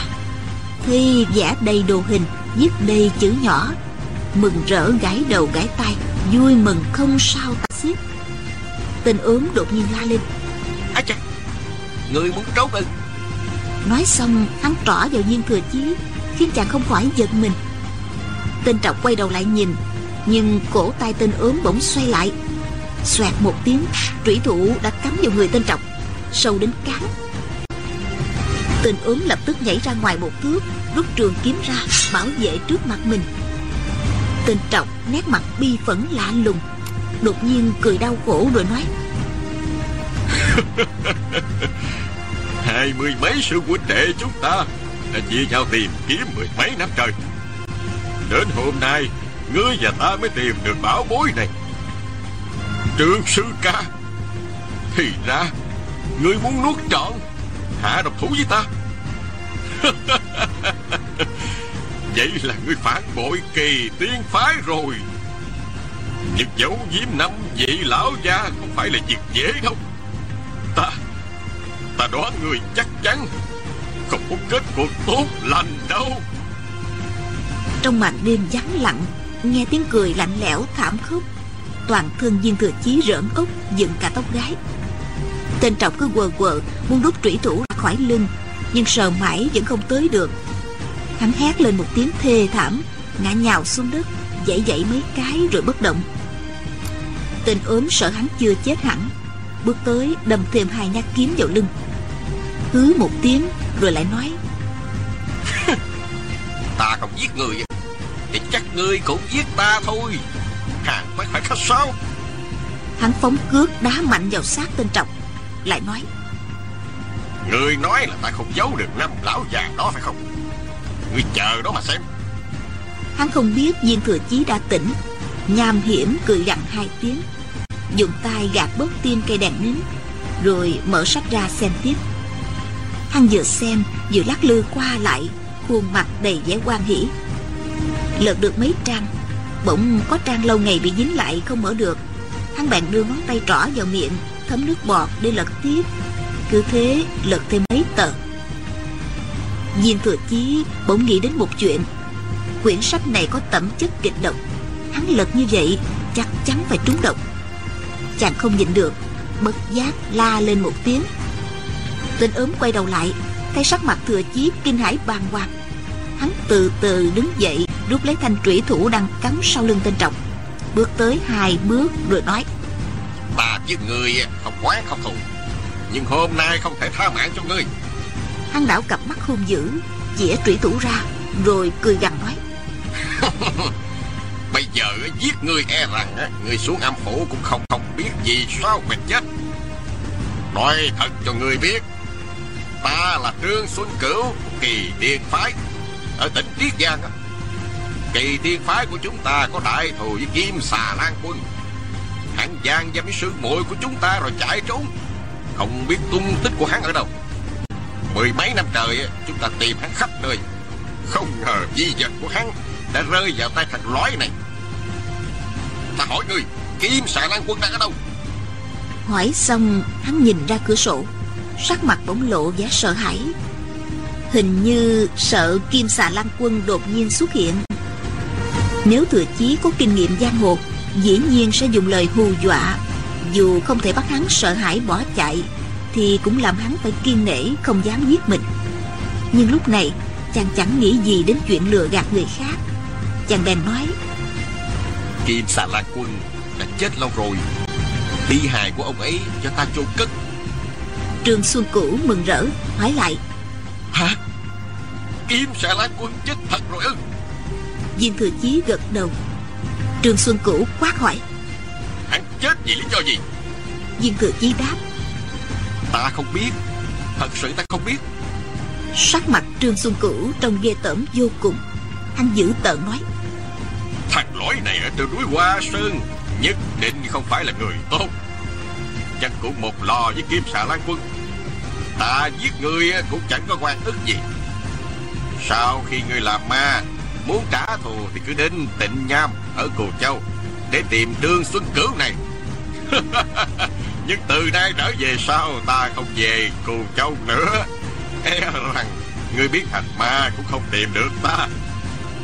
Thì vẽ đầy đồ hình viết đầy chữ nhỏ mừng rỡ gãi đầu gãi tay vui mừng không sao tả xiết. Tên ốm đột nhiên la lên. Á chà người muốn trốn ư? Nói xong hắn trỏ vào viên thừa chí khiến chàng không khỏi giật mình. Tên trọng quay đầu lại nhìn nhưng cổ tay tên ốm bỗng xoay lại. Xoẹt một tiếng trủy thủ đã cắm vào người tên trọng sâu đến cán. Tên ốm lập tức nhảy ra ngoài một thước rút trường kiếm ra bảo vệ trước mặt mình tên trọng nét mặt bi phẫn lạ lùng. Đột nhiên cười đau khổ rồi nói, Hai mươi mấy sư huynh đệ chúng ta Đã chia nhau tìm kiếm mười mấy năm trời. Đến hôm nay, Ngươi và ta mới tìm được bảo bối này. Trương sư ca, Thì ra Ngươi muốn nuốt trọn, Hạ độc thủ với ta. Vậy là ngươi phản bội kỳ tiên phái rồi. Việc giấu giếm năm vị lão gia Không phải là việc dễ đâu. Ta Ta đoán người chắc chắn Không có kết cuộc tốt lành đâu. Trong màn đêm vắng lặng, Nghe tiếng cười lạnh lẽo, thảm khốc, Toàn thân viên thừa chí rỡn ốc Dựng cả tóc gái. Tên trọng cứ quờ quờ, Muốn đút trủy thủ ra khỏi lưng, Nhưng sờ mãi vẫn không tới được. Hắn hét lên một tiếng thê thảm Ngã nhào xuống đất Dãy dãy mấy cái rồi bất động. Tên ốm sợ hắn chưa chết hẳn Bước tới đâm thêm hai nhát kiếm vào lưng. Hứ một tiếng rồi lại nói Ta không giết người Thì chắc ngươi cũng giết ta thôi. Hàng phải phải khách sao Hắn phóng cước đá mạnh vào xác tên trọng Lại nói Ngươi nói là ta không giấu được năm lão già đó phải không Ngươi chờ đó mà xem. Hắn không biết viên thừa chí đã tỉnh. Nham hiểm cười gằn hai tiếng. Dùng tay gạt bớt tim cây đèn nến, Rồi mở sách ra xem tiếp. Hắn vừa xem, vừa lắc lư qua lại, Khuôn mặt đầy vẻ quan hỷ. Lật được mấy trang, Bỗng có trang lâu ngày bị dính lại không mở được. Hắn bèn đưa ngón tay trỏ vào miệng, Thấm nước bọt để lật tiếp. Cứ thế lật thêm mấy tờ. Diên thừa chí bỗng nghĩ đến một chuyện. Quyển sách này có tẩm chất kịch độc. Hắn lật như vậy, Chắc chắn phải trúng độc. Chàng không nhịn được, Bất giác la lên một tiếng. Tên ốm quay đầu lại, Thấy sắc mặt thừa chí kinh hãi bàng hoàng. Hắn từ từ đứng dậy, Rút lấy thanh trụy thủ đang cắm sau lưng tên trọng Bước tới hai bước rồi nói Ta với người không quán không thù, Nhưng hôm nay không thể tha mạng cho ngươi. Hắn đảo cặp mắt hung dữ Dĩa trủy thủ ra, Rồi cười gằn nói. Bây giờ giết ngươi e rằng Ngươi xuống âm phủ cũng không không biết gì sao mình chết. Nói thật cho ngươi biết, Ta là Trương Xuân Cửu, Kỳ tiên phái. Ở tỉnh Triết Giang Kỳ tiên phái của chúng ta có đại thù với Kim Xà Lan Quân. Hắn gian giam với sư muội của chúng ta rồi chạy trốn. Không biết tung tích của hắn ở đâu. Mười mấy năm trời chúng ta tìm hắn khắp nơi. Không ngờ di vật của hắn đã rơi vào tay thằng lói này. Ta hỏi ngươi, Kim xà lan quân đang ở đâu? Hỏi xong, hắn nhìn ra cửa sổ. Sắc mặt bỗng lộ vẻ sợ hãi. Hình như sợ Kim xà lan quân đột nhiên xuất hiện. Nếu thừa chí có kinh nghiệm giang hồ, Dĩ nhiên sẽ dùng lời hù dọa. Dù không thể bắt hắn sợ hãi bỏ chạy thì cũng làm hắn phải kiên nể Không dám giết mình. Nhưng lúc này chàng chẳng nghĩ gì đến chuyện lừa gạt người khác. Chàng bèn nói Kim xà lan quân đã chết lâu rồi. Thi hài của ông ấy cho ta chôn cất. Trương Xuân Cửu mừng rỡ Hỏi lại Hả? Kim xà lan quân chết thật rồi ư? Viên Thừa Chí gật đầu. Trương Xuân Cửu quát hỏi Hắn chết vì lý do gì? Viên Thừa Chí đáp Ta không biết. Thật sự ta không biết. Sắc mặt Trương Xuân Cửu trông ghê tởm vô cùng. Hắn giữ tợn nói. Thằng lỗi này ở từ núi Hoa Sơn Nhất định không phải là người tốt. Chắc cũng một lò với kim xà lan quân. Ta giết người cũng chẳng có quan ức gì. Sau khi ngươi làm ma Muốn trả thù thì cứ đến tịnh nham Ở Cù Châu Để tìm Trương Xuân Cửu này Nhưng từ nay trở về sau, Ta không về Cù Châu nữa. E rằng Ngươi biết thành ma cũng không tìm được ta.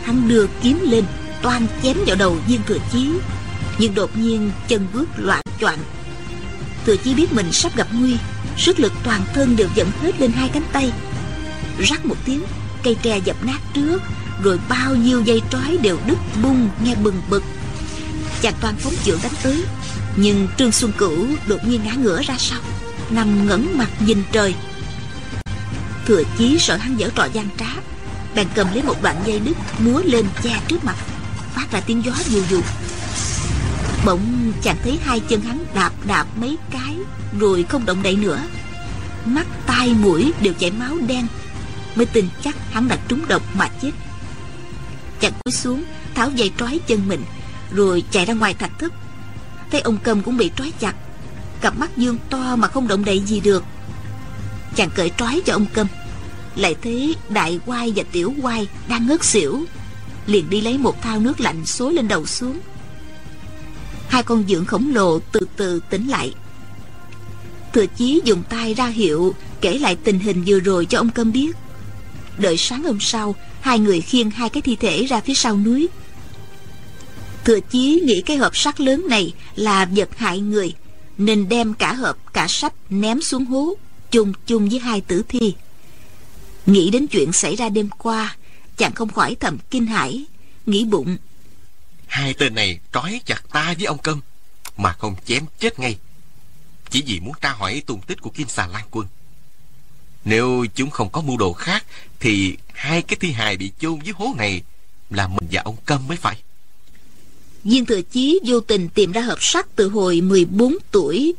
Hắn đưa kiếm lên, Toan chém vào đầu viên thừa chí. Nhưng đột nhiên chân bước loạn choạng. Thừa chí biết mình sắp gặp nguy, Sức lực toàn thân đều dẫn hết lên hai cánh tay. Rắc một tiếng, Cây tre dập nát trước, Rồi bao nhiêu dây trói đều đứt bung, Nghe bừng bực. Chàng toàn phóng chưởng đánh tới. Nhưng Trương Xuân Cửu đột nhiên ngã ngửa ra sau, Nằm ngẩng mặt nhìn trời. Thừa chí sợ hắn dở trò gian trá, Bèn cầm lấy một đoạn dây đứt Múa lên che trước mặt, Phát ra tiếng gió dù dù. Bỗng chàng thấy hai chân hắn đạp đạp mấy cái, Rồi không động đậy nữa. Mắt, tai, mũi đều chảy máu đen, mới tin chắc hắn đã trúng độc mà chết. Chàng cúi xuống, tháo dây trói chân mình, rồi chạy ra ngoài thạch thất thấy ông cầm cũng bị trói chặt. Cặp mắt dương to mà không động đậy gì được. Chàng cởi trói cho ông câm. Lại thấy đại quai và tiểu quai đang ngất xỉu. Liền đi lấy một thao nước lạnh xối lên đầu xuống. Hai con dưỡng khổng lồ từ từ tỉnh lại. Thừa chí dùng tay ra hiệu kể lại tình hình vừa rồi cho ông câm biết. Đợi sáng hôm sau, hai người khiêng hai cái thi thể ra phía sau núi thừa chí nghĩ cái hộp sắt lớn này là vật hại người, nên đem cả hộp, cả sách ném xuống hố chung chung với hai tử thi. Nghĩ đến chuyện xảy ra đêm qua, chàng không khỏi thầm kinh hãi, nghĩ bụng. Hai tên này trói chặt ta với ông câm, mà không chém chết ngay. Chỉ vì muốn tra hỏi tung tích của kim xà lan quân. Nếu chúng không có mưu đồ khác, thì hai cái thi hài bị chôn dưới hố này là mình và ông câm mới phải. Viên Thừa Chí vô tình tìm ra hộp sắt từ hồi 14 tuổi.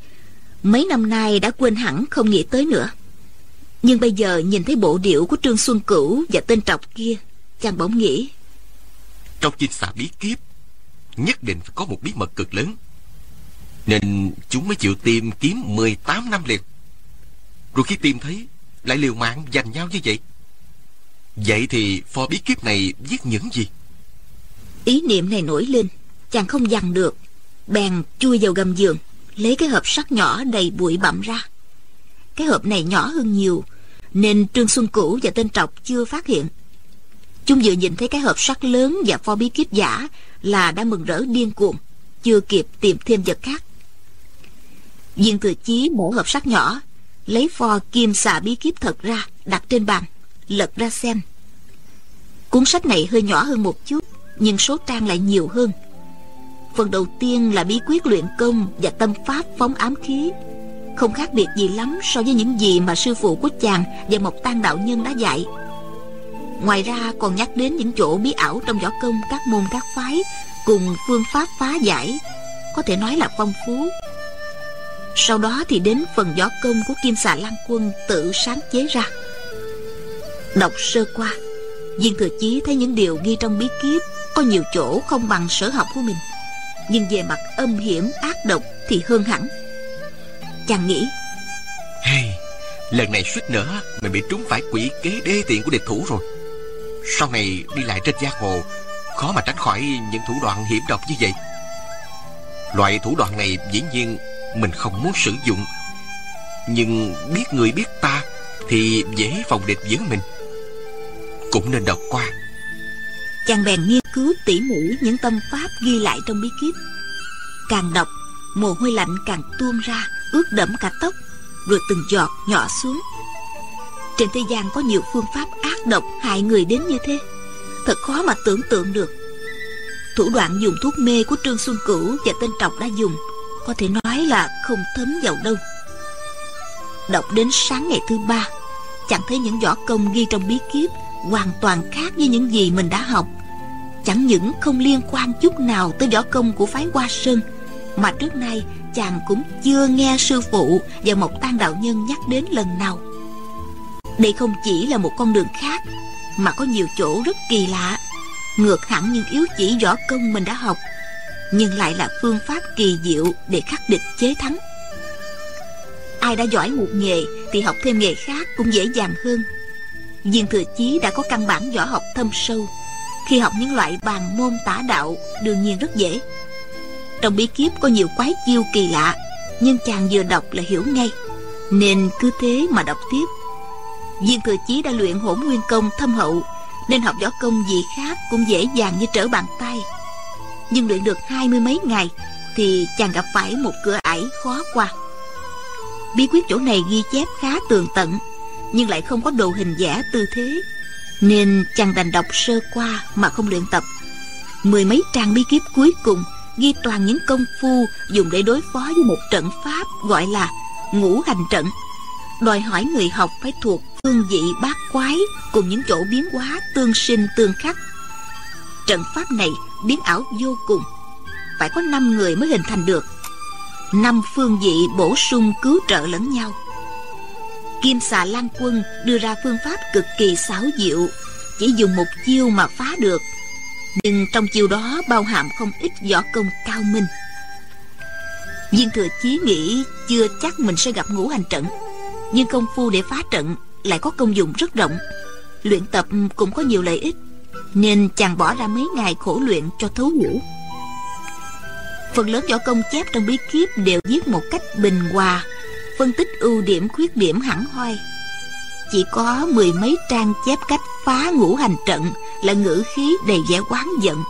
Mấy năm nay đã quên hẳn không nghĩ tới nữa. Nhưng bây giờ nhìn thấy bộ điệu của Trương Xuân Cửu và tên trọc kia, chàng bỗng nghĩ. Trong chinh xà bí kiếp, nhất định phải có một bí mật cực lớn. Nên chúng mới chịu tìm kiếm 18 năm liền. Rồi khi tìm thấy, lại liều mạng giành nhau như vậy. Vậy thì pho bí kiếp này viết những gì? Ý niệm này nổi lên chàng không dằn được. Bèn chui vào gầm giường, lấy cái hộp sắt nhỏ đầy bụi bặm ra. Cái hộp này nhỏ hơn nhiều, nên trương xuân cửu và tên trọc chưa phát hiện. Chúng vừa nhìn thấy cái hộp sắt lớn và pho bí kíp giả là đã mừng rỡ điên cuồng, chưa kịp tìm thêm vật khác. Viên thừa chí mổ hộp sắt nhỏ, lấy pho kim xà bí kíp thật ra, đặt trên bàn, lật ra xem. Cuốn sách này hơi nhỏ hơn một chút, nhưng số trang lại nhiều hơn. Phần đầu tiên là bí quyết luyện công và tâm pháp phóng ám khí. Không khác biệt gì lắm so với những gì mà sư phụ của chàng và Mộc Tăng Đạo Nhân đã dạy. Ngoài ra còn nhắc đến những chỗ bí ảo trong võ công các môn các phái Cùng phương pháp phá giải, Có thể nói là phong phú. Sau đó thì đến phần võ công của Kim Xà Lan Quân tự sáng chế ra. Đọc sơ qua, Viên Thừa Chí thấy những điều ghi trong bí kíp Có nhiều chỗ không bằng sở học của mình nhưng về mặt âm hiểm ác độc thì hơn hẳn. Chàng nghĩ hey, lần này suýt nữa mình bị trúng phải quỷ kế đê tiện của địch thủ rồi. Sau này đi lại trên giang hồ khó mà tránh khỏi những thủ đoạn hiểm độc như vậy. Loại thủ đoạn này dĩ nhiên mình không muốn sử dụng. Nhưng biết người biết ta thì dễ phòng địch với mình. Cũng nên đọc qua chàng bèn nghiên cứu tỉ mỉ những tâm pháp ghi lại trong bí kíp. Càng đọc, mồ hôi lạnh càng tuôn ra, ướt đẫm cả tóc, rồi từng giọt nhỏ xuống. Trên thế gian có nhiều phương pháp ác độc hại người đến như thế. Thật khó mà tưởng tượng được. Thủ đoạn dùng thuốc mê của trương xuân cửu và tên trọc đã dùng, có thể nói là không thấm vào đâu. Đọc đến sáng ngày thứ ba, chẳng thấy những võ công ghi trong bí kíp hoàn toàn khác với những gì mình đã học chẳng những không liên quan chút nào tới võ công của phái hoa sơn, mà trước nay chàng cũng chưa nghe sư phụ và một tan đạo nhân nhắc đến lần nào. Đây không chỉ là một con đường khác, mà có nhiều chỗ rất kỳ lạ, ngược hẳn những yếu chỉ võ công mình đã học, nhưng lại là phương pháp kỳ diệu để khắc địch chế thắng. Ai đã giỏi một nghề thì học thêm nghề khác cũng dễ dàng hơn. Viên thừa chí đã có căn bản võ học thâm sâu khi học những loại bàn môn tả đạo, đương nhiên rất dễ. Trong bí kíp có nhiều quái chiêu kỳ lạ, nhưng chàng vừa đọc là hiểu ngay. Nên cứ thế mà đọc tiếp. Viên thừa chí đã luyện hỗn nguyên công thâm hậu, nên học võ công gì khác cũng dễ dàng như trở bàn tay. Nhưng luyện được hai mươi mấy ngày, thì chàng gặp phải một cửa ải khó qua. Bí quyết chỗ này ghi chép khá tường tận, nhưng lại không có đồ hình vẽ tư thế nên chàng đành đọc sơ qua mà không luyện tập. Mười mấy trang bí kíp cuối cùng ghi toàn những công phu dùng để đối phó với một trận pháp gọi là ngũ hành trận. Đòi hỏi người học phải thuộc phương vị bát quái cùng những chỗ biến hóa tương sinh tương khắc. Trận pháp này biến ảo vô cùng. Phải có năm người mới hình thành được. Năm phương vị bổ sung cứu trợ lẫn nhau. Kim xà lan quân đưa ra phương pháp cực kỳ xáo diệu Chỉ dùng một chiêu mà phá được. Nhưng trong chiêu đó bao hàm không ít võ công cao minh. Viên thừa chí nghĩ chưa chắc mình sẽ gặp ngũ hành trận, Nhưng công phu để phá trận lại có công dụng rất rộng. Luyện tập cũng có nhiều lợi ích, Nên chàng bỏ ra mấy ngày khổ luyện cho thấu hiểu. Phần lớn võ công chép trong bí kíp đều viết một cách bình hòa Phân tích ưu điểm, khuyết điểm hẳn hoi. Chỉ có mười mấy trang chép cách phá ngũ hành trận Là ngữ khí đầy vẻ quán giận.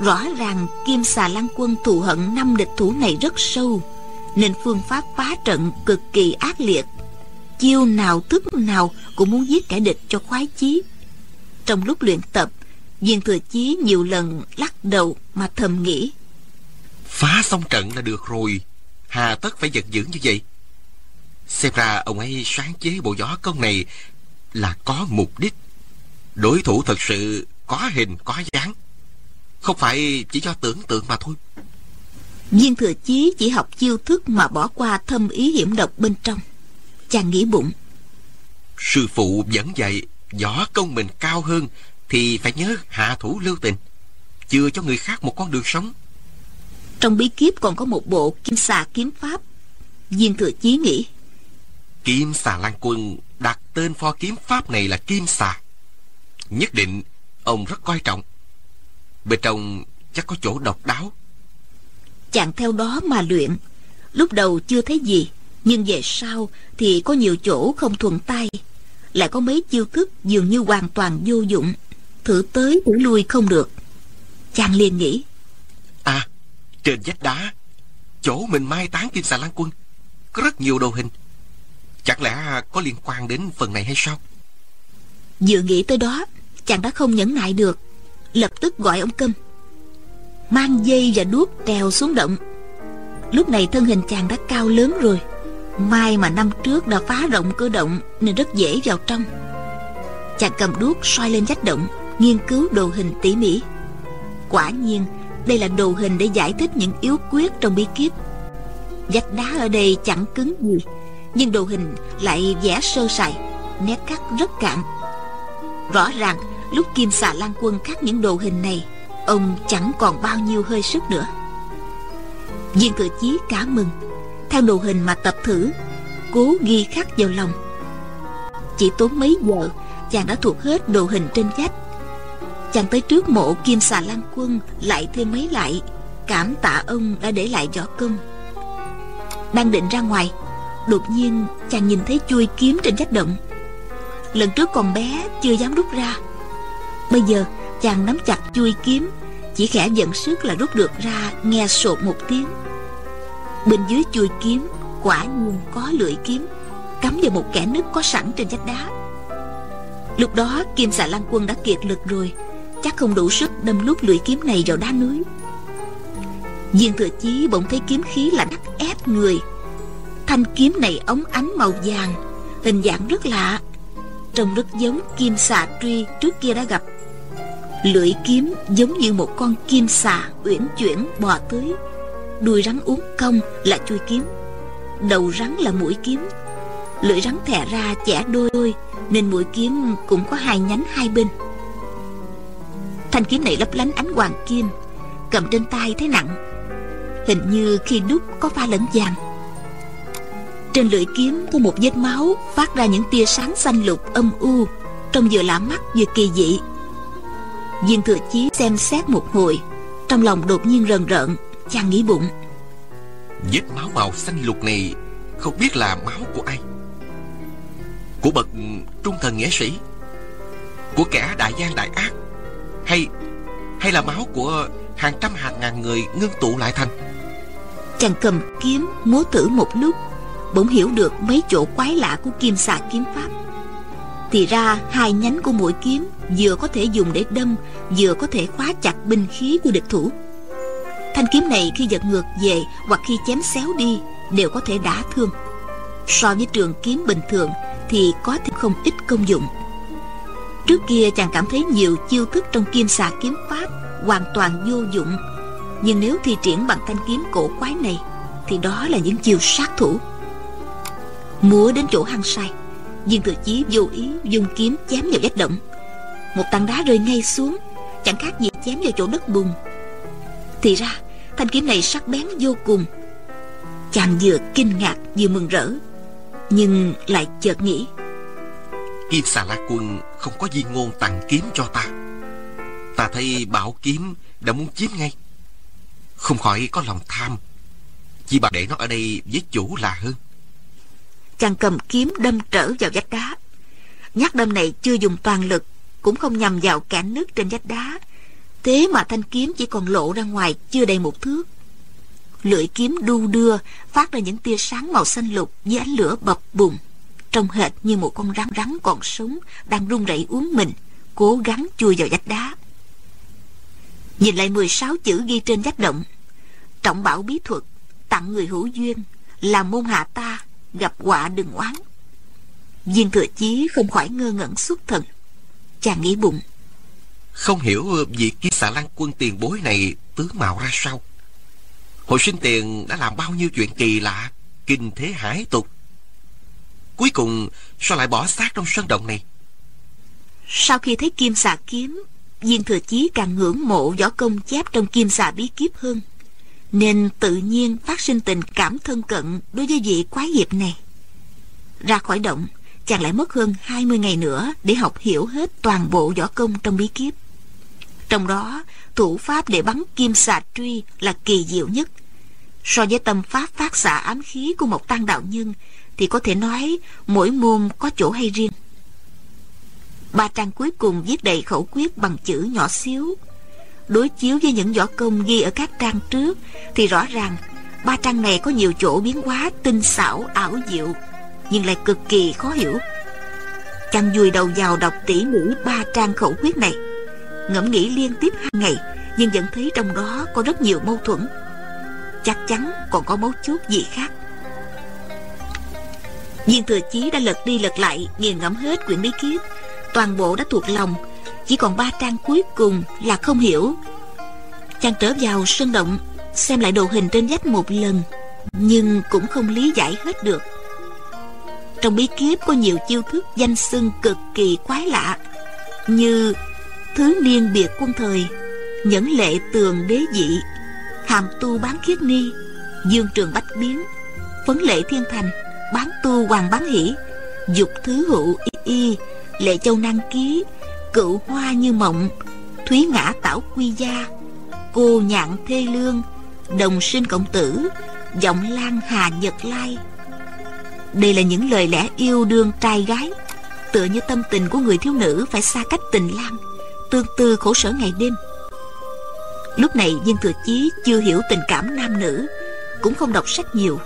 Rõ ràng Kim xà lan quân thù hận năm địch thủ này rất sâu, Nên phương pháp phá trận cực kỳ ác liệt. Chiêu nào thức nào cũng muốn giết kẻ địch cho khoái chí. Trong lúc luyện tập Viên thừa chí nhiều lần lắc đầu mà thầm nghĩ, Phá xong trận là được rồi Hà tất phải giật dữ như vậy. Xem ra ông ấy sáng chế bộ gió công này Là có mục đích. Đối thủ thật sự có hình có dáng. Không phải chỉ do tưởng tượng mà thôi. Viên thừa chí chỉ học chiêu thức mà bỏ qua thâm ý hiểm độc bên trong. Chàng nghĩ bụng. Sư phụ vẫn dạy Võ công mình cao hơn Thì phải nhớ hạ thủ lưu tình. Chưa cho người khác một con đường sống Trong bí kíp còn có một bộ kim xà kiếm pháp. Viên thừa chí nghĩ Kim xà lan quân đặt tên pho kiếm pháp này là kim xà. Nhất định ông rất coi trọng. Bên trong chắc có chỗ độc đáo. Chàng theo đó mà luyện. Lúc đầu chưa thấy gì Nhưng về sau thì có nhiều chỗ không thuận tay. Lại có mấy chiêu thức dường như hoàn toàn vô dụng. Thử tới thử lui không được. Chàng liền nghĩ À trên vách đá, Chỗ mình mai táng kim xà lan quân, Có rất nhiều đồ hình. Chẳng lẽ có liên quan đến phần này hay sao? Vừa nghĩ tới đó, Chàng đã không nhẫn nại được. Lập tức gọi ông Câm. Mang dây và đuốc trèo xuống động. Lúc này thân hình chàng đã cao lớn rồi. Mai mà năm trước đã phá rộng cơ động Nên rất dễ vào trong. Chàng cầm đuốc soi lên vách động, Nghiên cứu đồ hình tỉ mỉ. Quả nhiên đây là đồ hình để giải thích những yếu quyết trong bí kiếp. Vách đá ở đây chẳng cứng gì, Nhưng đồ hình lại vẽ sơ sài, Nét cắt rất cạn. Rõ ràng, lúc Kim xà lan quân khắc những đồ hình này, Ông chẳng còn bao nhiêu hơi sức nữa. Viên cử chí cả mừng, Theo đồ hình mà tập thử, Cố ghi khắc vào lòng. Chỉ tốn mấy giờ, Chàng đã thuộc hết đồ hình trên vách. Chàng tới trước mộ Kim xà lan quân, Lại thêm mấy lại. Cảm tạ ông đã để lại võ công Đang định ra ngoài, Đột nhiên chàng nhìn thấy chui kiếm trên vách động. Lần trước còn bé, chưa dám rút ra. Bây giờ chàng nắm chặt chui kiếm, Chỉ khẽ giận sức là rút được ra, Nghe sột một tiếng. Bên dưới chui kiếm, Quả nhiên có lưỡi kiếm, Cắm vào một kẻ nứt có sẵn trên vách đá. Lúc đó Kim xà lan quân đã kiệt lực rồi. Chắc không đủ sức đâm lúc lưỡi kiếm này vào đá núi. Viên thừa chí bỗng thấy kiếm khí lạnh ép người. Thanh kiếm này ống ánh màu vàng, Hình dạng rất lạ, Trông rất giống kim xà truy trước kia đã gặp. Lưỡi kiếm giống như một con kim xà uyển chuyển bò tới, Đuôi rắn uốn cong là chui kiếm, Đầu rắn là mũi kiếm. Lưỡi rắn thẻ ra chẻ đôi đôi, Nên mũi kiếm cũng có hai nhánh hai bên. Thanh kiếm này lấp lánh ánh hoàng kim, Cầm trên tay thấy nặng. Hình như khi đúc có pha lẫn vàng. Trên lưỡi kiếm có một vết máu Phát ra những tia sáng xanh lục âm u Trông vừa lạ mắt vừa kỳ dị. Viên thừa chí xem xét một hồi, Trong lòng đột nhiên rần rợn, Chàng nghĩ bụng. Vết máu màu xanh lục này Không biết là máu của ai? Của bậc trung thần nghĩa sĩ? Của kẻ đại gian đại ác? Hay Hay là máu của hàng trăm hàng ngàn người ngưng tụ lại thành? Chàng cầm kiếm, múa thử một lúc, Bỗng hiểu được mấy chỗ quái lạ của kim xà kiếm pháp. Thì ra, hai nhánh của mũi kiếm Vừa có thể dùng để đâm, Vừa có thể khóa chặt binh khí của địch thủ. Thanh kiếm này khi giật ngược về Hoặc khi chém xéo đi Đều có thể đả thương. So với trường kiếm bình thường Thì có thêm không ít công dụng. Trước kia chàng cảm thấy nhiều chiêu thức trong kim xà kiếm pháp Hoàn toàn vô dụng. Nhưng nếu thi triển bằng thanh kiếm cổ quái này, Thì đó là những chiêu sát thủ. Múa đến chỗ hăng say, viên thừa chí vô ý dùng kiếm chém vào vách động. Một tảng đá rơi ngay xuống, chẳng khác gì chém vào chỗ đất bùn. Thì ra, thanh kiếm này sắc bén vô cùng. Chàng vừa kinh ngạc vừa mừng rỡ, nhưng lại chợt nghĩ Kim xà la quân không có di ngôn tặng kiếm cho ta. Ta thấy bảo kiếm đã muốn chiếm ngay. Không khỏi có lòng tham. Chỉ bà để nó ở đây với chủ là hơn. Chàng cầm kiếm đâm trở vào vách đá. Nhát đâm này chưa dùng toàn lực, cũng không nhằm vào cản nước trên vách đá. Thế mà thanh kiếm chỉ còn lộ ra ngoài, chưa đầy một thước. Lưỡi kiếm đu đưa, phát ra những tia sáng màu xanh lục với ánh lửa bập bùng trông hệt như một con rắn rắn còn sống đang run rẩy uống mình, cố gắng chui vào vách đá. Nhìn lại 16 chữ ghi trên vách động, trọng bảo bí thuật, tặng người hữu duyên làm môn hạ ta, gặp họa đừng oán. Viên thừa chí không khỏi ngơ ngẩn xuất thần, chàng nghĩ bụng. Không hiểu vị kia xà lan quân tiền bối này tướng mạo ra sao. Hồi sinh tiền đã làm bao nhiêu chuyện kỳ lạ, Kinh thế hải tục. Cuối cùng, sao lại bỏ xác trong sân động này? Sau khi thấy kim xà kiếm, viên thừa chí càng ngưỡng mộ võ công chép trong kim xà bí kiếp hơn, nên tự nhiên phát sinh tình cảm thân cận đối với vị quái hiệp này. Ra khỏi động, chàng lại mất hơn 20 ngày nữa để học hiểu hết toàn bộ võ công trong bí kiếp trong đó, thủ pháp để bắn kim xà truy là kỳ diệu nhất. So với tâm pháp phát xạ ám khí của một tăng đạo nhân thì có thể nói mỗi môn có chỗ hay riêng. Ba trang cuối cùng viết đầy khẩu quyết bằng chữ nhỏ xíu. Đối chiếu với những võ công ghi ở các trang trước thì rõ ràng ba trang này có nhiều chỗ biến hóa tinh xảo, ảo diệu, nhưng lại cực kỳ khó hiểu. Chàng vùi đầu vào đọc tỉ mỉ ba trang khẩu quyết này, ngẫm nghĩ liên tiếp hai ngày, nhưng vẫn thấy trong đó có rất nhiều mâu thuẫn. Chắc chắn còn có mấu chốt gì khác viên thừa chí đã lật đi lật lại, nghiền ngẫm hết quyển bí kíp. Toàn bộ đã thuộc lòng. Chỉ còn ba trang cuối cùng là không hiểu. Chàng trở vào sân động, xem lại đồ hình trên vách một lần, nhưng cũng không lý giải hết được. Trong bí kíp có nhiều chiêu thức danh xưng cực kỳ quái lạ, như thứ niên biệt quân thời, nhẫn lệ tường đế dị, hàm tu bán khiết ni, dương trường bách biến, phấn lệ thiên thành bán tu hoàng bán hỷ, dục thứ hữu y y, lệ châu năng ký, cựu hoa như mộng, thúy ngã tảo quy gia, cô nhạn thê lương, đồng sinh cộng tử, giọng lan hà nhật lai. Đây là những lời lẽ yêu đương trai gái, tựa như tâm tình của người thiếu nữ phải xa cách tình lang tương tư khổ sở ngày đêm. Lúc này viên thừa chí chưa hiểu tình cảm nam nữ, cũng không đọc sách nhiều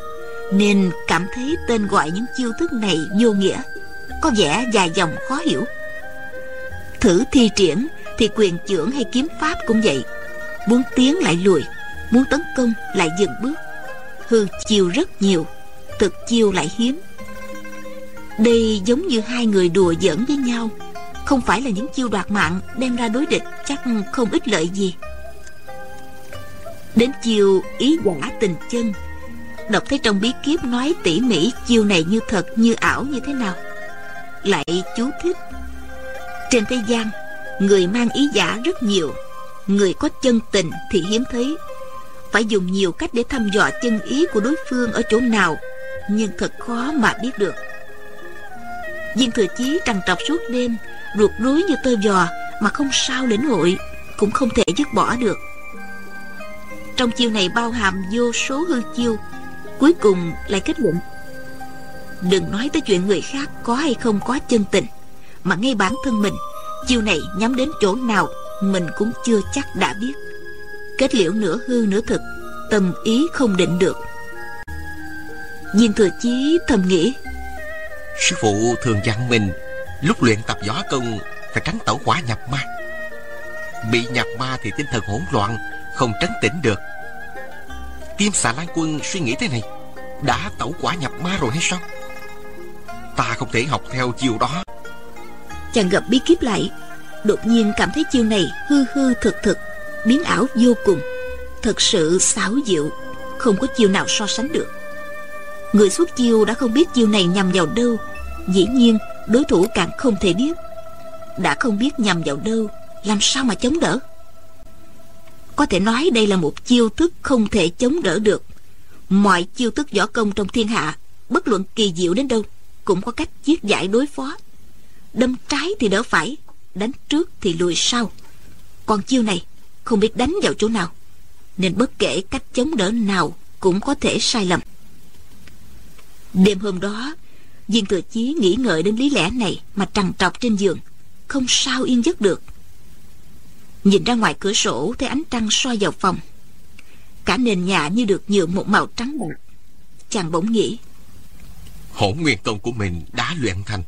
nên cảm thấy tên gọi những chiêu thức này vô nghĩa, có vẻ dài dòng khó hiểu. Thử thi triển thì quyền trưởng hay kiếm pháp cũng vậy. Muốn tiến lại lùi, muốn tấn công lại dừng bước. Hư chiêu rất nhiều, thực chiêu lại hiếm. Đây giống như hai người đùa giỡn với nhau. Không phải là những chiêu đoạt mạng đem ra đối địch, chắc không ít lợi gì. Đến chiêu ý giả tình chân đọc thấy trong bí kíp nói tỉ mỉ, chiêu này như thật, như ảo như thế nào? Lại chú thích. Trên thế gian, người mang ý giả rất nhiều. Người có chân tình thì hiếm thấy. Phải dùng nhiều cách để thăm dò chân ý của đối phương ở chỗ nào, nhưng thật khó mà biết được. Viên thừa chí trằn trọc suốt đêm, ruột rối như tơ giò, mà không sao lĩnh hội, cũng không thể dứt bỏ được. Trong chiêu này bao hàm vô số hư chiêu cuối cùng lại kết luận, đừng nói tới chuyện người khác có hay không có chân tình, mà ngay bản thân mình, chiêu này nhắm đến chỗ nào mình cũng chưa chắc đã biết. Kết liễu nửa hư nửa thực, tâm ý không định được. Diên thừa chí thầm nghĩ, Sư phụ thường dặn mình, Lúc luyện tập võ công Phải tránh tẩu quả nhập ma. Bị nhập ma thì tinh thần hỗn loạn, Không trấn tĩnh được. Kim xà lan quân suy nghĩ thế này, Đã tẩu quả nhập ma rồi hay sao? Ta không thể học theo chiều đó. Chàng gặp bí kíp lại, đột nhiên cảm thấy chiêu này hư hư thực thực, biến ảo vô cùng. Thật sự xáo diệu không có chiêu nào so sánh được. Người xuất chiêu đã không biết chiêu này nhằm vào đâu, Dĩ nhiên đối thủ càng không thể biết. Đã không biết nhằm vào đâu, Làm sao mà chống đỡ? Có thể nói đây là một chiêu thức không thể chống đỡ được. Mọi chiêu thức võ công trong thiên hạ, Bất luận kỳ diệu đến đâu, Cũng có cách giết giải đối phó. Đâm trái thì đỡ phải, Đánh trước thì lùi sau. Còn chiêu này không biết đánh vào chỗ nào, Nên bất kể cách chống đỡ nào Cũng có thể sai lầm. Đêm hôm đó, Viên thừa chí nghĩ ngợi đến lý lẽ này Mà trằn trọc trên giường, Không sao yên giấc được. Nhìn ra ngoài cửa sổ Thấy ánh trăng soi vào phòng. Cả nền nhà như được nhuộm một màu trắng bạc. Chàng bỗng nghĩ Hổn nguyên công của mình đã luyện thành.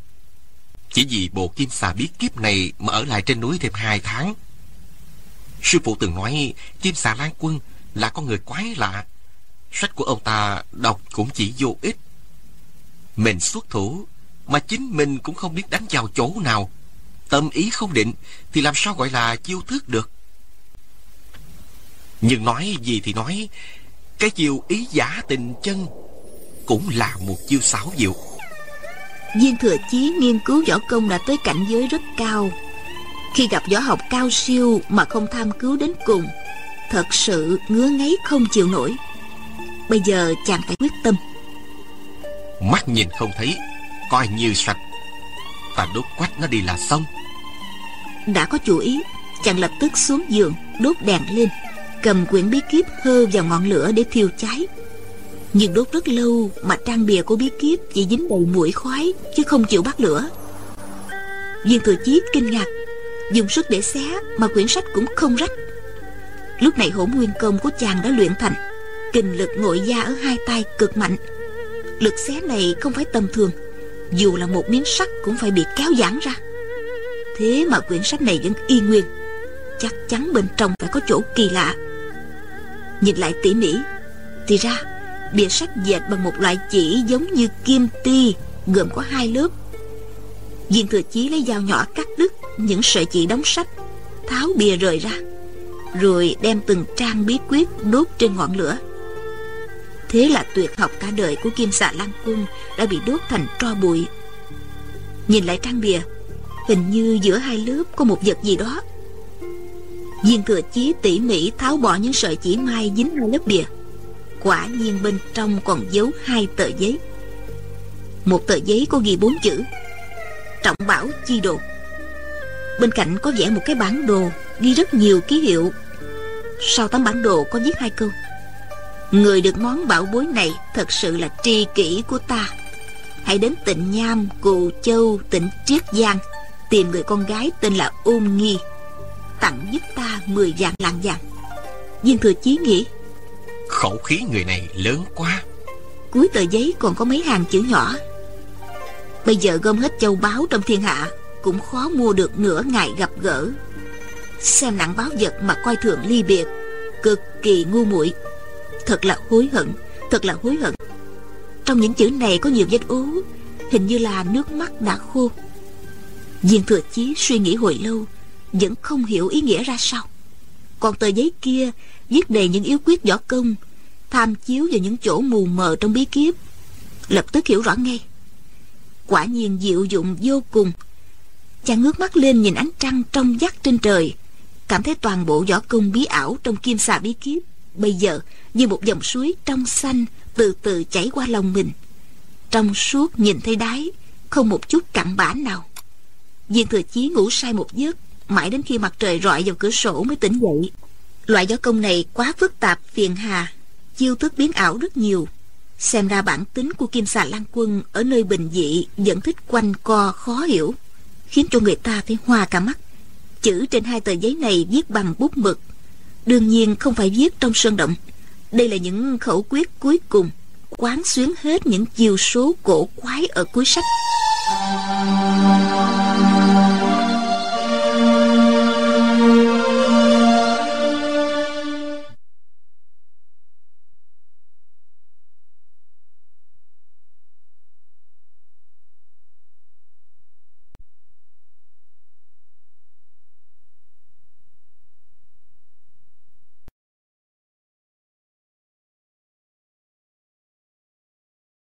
Chỉ vì bộ kim xà bí kiếp này Mà ở lại trên núi thêm hai tháng. Sư phụ từng nói Kim xà lan quân là con người quái lạ. Sách của ông ta đọc cũng chỉ vô ích. Mình xuất thủ Mà chính mình cũng không biết đánh vào chỗ nào. Tâm ý không định Thì làm sao gọi là chiêu thức được? Nhưng nói gì thì nói Cái chiêu ý giả tình chân Cũng là một chiêu xảo diệu. Viên thừa chí nghiên cứu võ công đã tới cảnh giới rất cao. Khi gặp võ học cao siêu Mà không tham cứu đến cùng Thật sự ngứa ngáy không chịu nổi. Bây giờ chàng phải quyết tâm. Mắt nhìn không thấy Coi như sạch. Ta đốt quách nó đi là xong đã có chủ ý, Chàng lập tức xuống giường, Đốt đèn lên, Cầm quyển bí kíp hơ vào ngọn lửa để thiêu cháy. Nhưng đốt rất lâu Mà trang bìa của bí kíp chỉ dính đầy mũi khói, Chứ không chịu bắt lửa. Viên thừa chí kinh ngạc, Dùng sức để xé Mà quyển sách cũng không rách. Lúc này hỗn nguyên công của chàng đã luyện thành kình lực ngội da ở hai tay cực mạnh. Lực xé này không phải tầm thường, Dù là một miếng sắt cũng phải bị kéo giãn ra. Thế mà quyển sách này vẫn y nguyên. Chắc chắn bên trong phải có chỗ kỳ lạ. Nhìn lại tỉ mỉ, Thì ra, Bìa sách dệt bằng một loại chỉ giống như kim ti, Gồm có hai lớp. Viên thừa chí lấy dao nhỏ cắt đứt Những sợi chỉ đóng sách, Tháo bìa rời ra, Rồi đem từng trang bí quyết đốt trên ngọn lửa. Thế là tuyệt học cả đời của Kim Xà Lan Cung Đã bị đốt thành tro bụi. Nhìn lại trang bìa Hình như giữa hai lớp có một vật gì đó. Viên cửa chí tỉ mỉ tháo bỏ những sợi chỉ mai dính hai lớp bìa. Quả nhiên bên trong còn giấu hai tờ giấy. Một tờ giấy có ghi bốn chữ Trọng bảo chi đồ. Bên cạnh có vẽ một cái bản đồ Ghi rất nhiều ký hiệu. Sau tấm bản đồ có viết hai câu Người được món bảo bối này Thật sự là tri kỷ của ta. Hãy đến tỉnh Nham, Cù Châu, tỉnh Triết Giang. Tìm người con gái tên là Ôn Nghi. Tặng giúp ta 10 vạn lạng vàng. Viên thừa chí nghĩ Khẩu khí người này lớn quá. Cuối tờ giấy còn có mấy hàng chữ nhỏ. Bây giờ gom hết châu báu trong thiên hạ Cũng khó mua được nửa ngày gặp gỡ. Xem nặng báo vật mà coi thường ly biệt Cực kỳ ngu muội. Thật là hối hận Thật là hối hận. Trong những chữ này có nhiều vết ố Hình như là nước mắt đã khô Viên thừa chí suy nghĩ hồi lâu, Vẫn không hiểu ý nghĩa ra sao. Còn tờ giấy kia Viết đầy những yếu quyết võ công, Tham chiếu vào những chỗ mù mờ trong bí kiếp Lập tức hiểu rõ ngay. Quả nhiên diệu dụng vô cùng. Chàng ngước mắt lên nhìn ánh trăng trong vắt trên trời, Cảm thấy toàn bộ võ công bí ảo trong kim xà bí kiếp Bây giờ như một dòng suối trong xanh từ từ chảy qua lòng mình. Trong suốt nhìn thấy đáy, không một chút cặn bã nào viên thừa chí ngủ say một giấc, mãi đến khi mặt trời rọi vào cửa sổ mới tỉnh dậy. Loại gió công này quá phức tạp, phiền hà, chiêu thức biến ảo rất nhiều. Xem ra bản tính của kim xà lan quân ở nơi bình dị vẫn thích quanh co, khó hiểu, khiến cho người ta phải hoa cả mắt. Chữ trên hai tờ giấy này viết bằng bút mực, đương nhiên không phải viết trong sơn động. Đây là những khẩu quyết cuối cùng, quán xuyến hết những chiều số cổ quái ở cuối sách.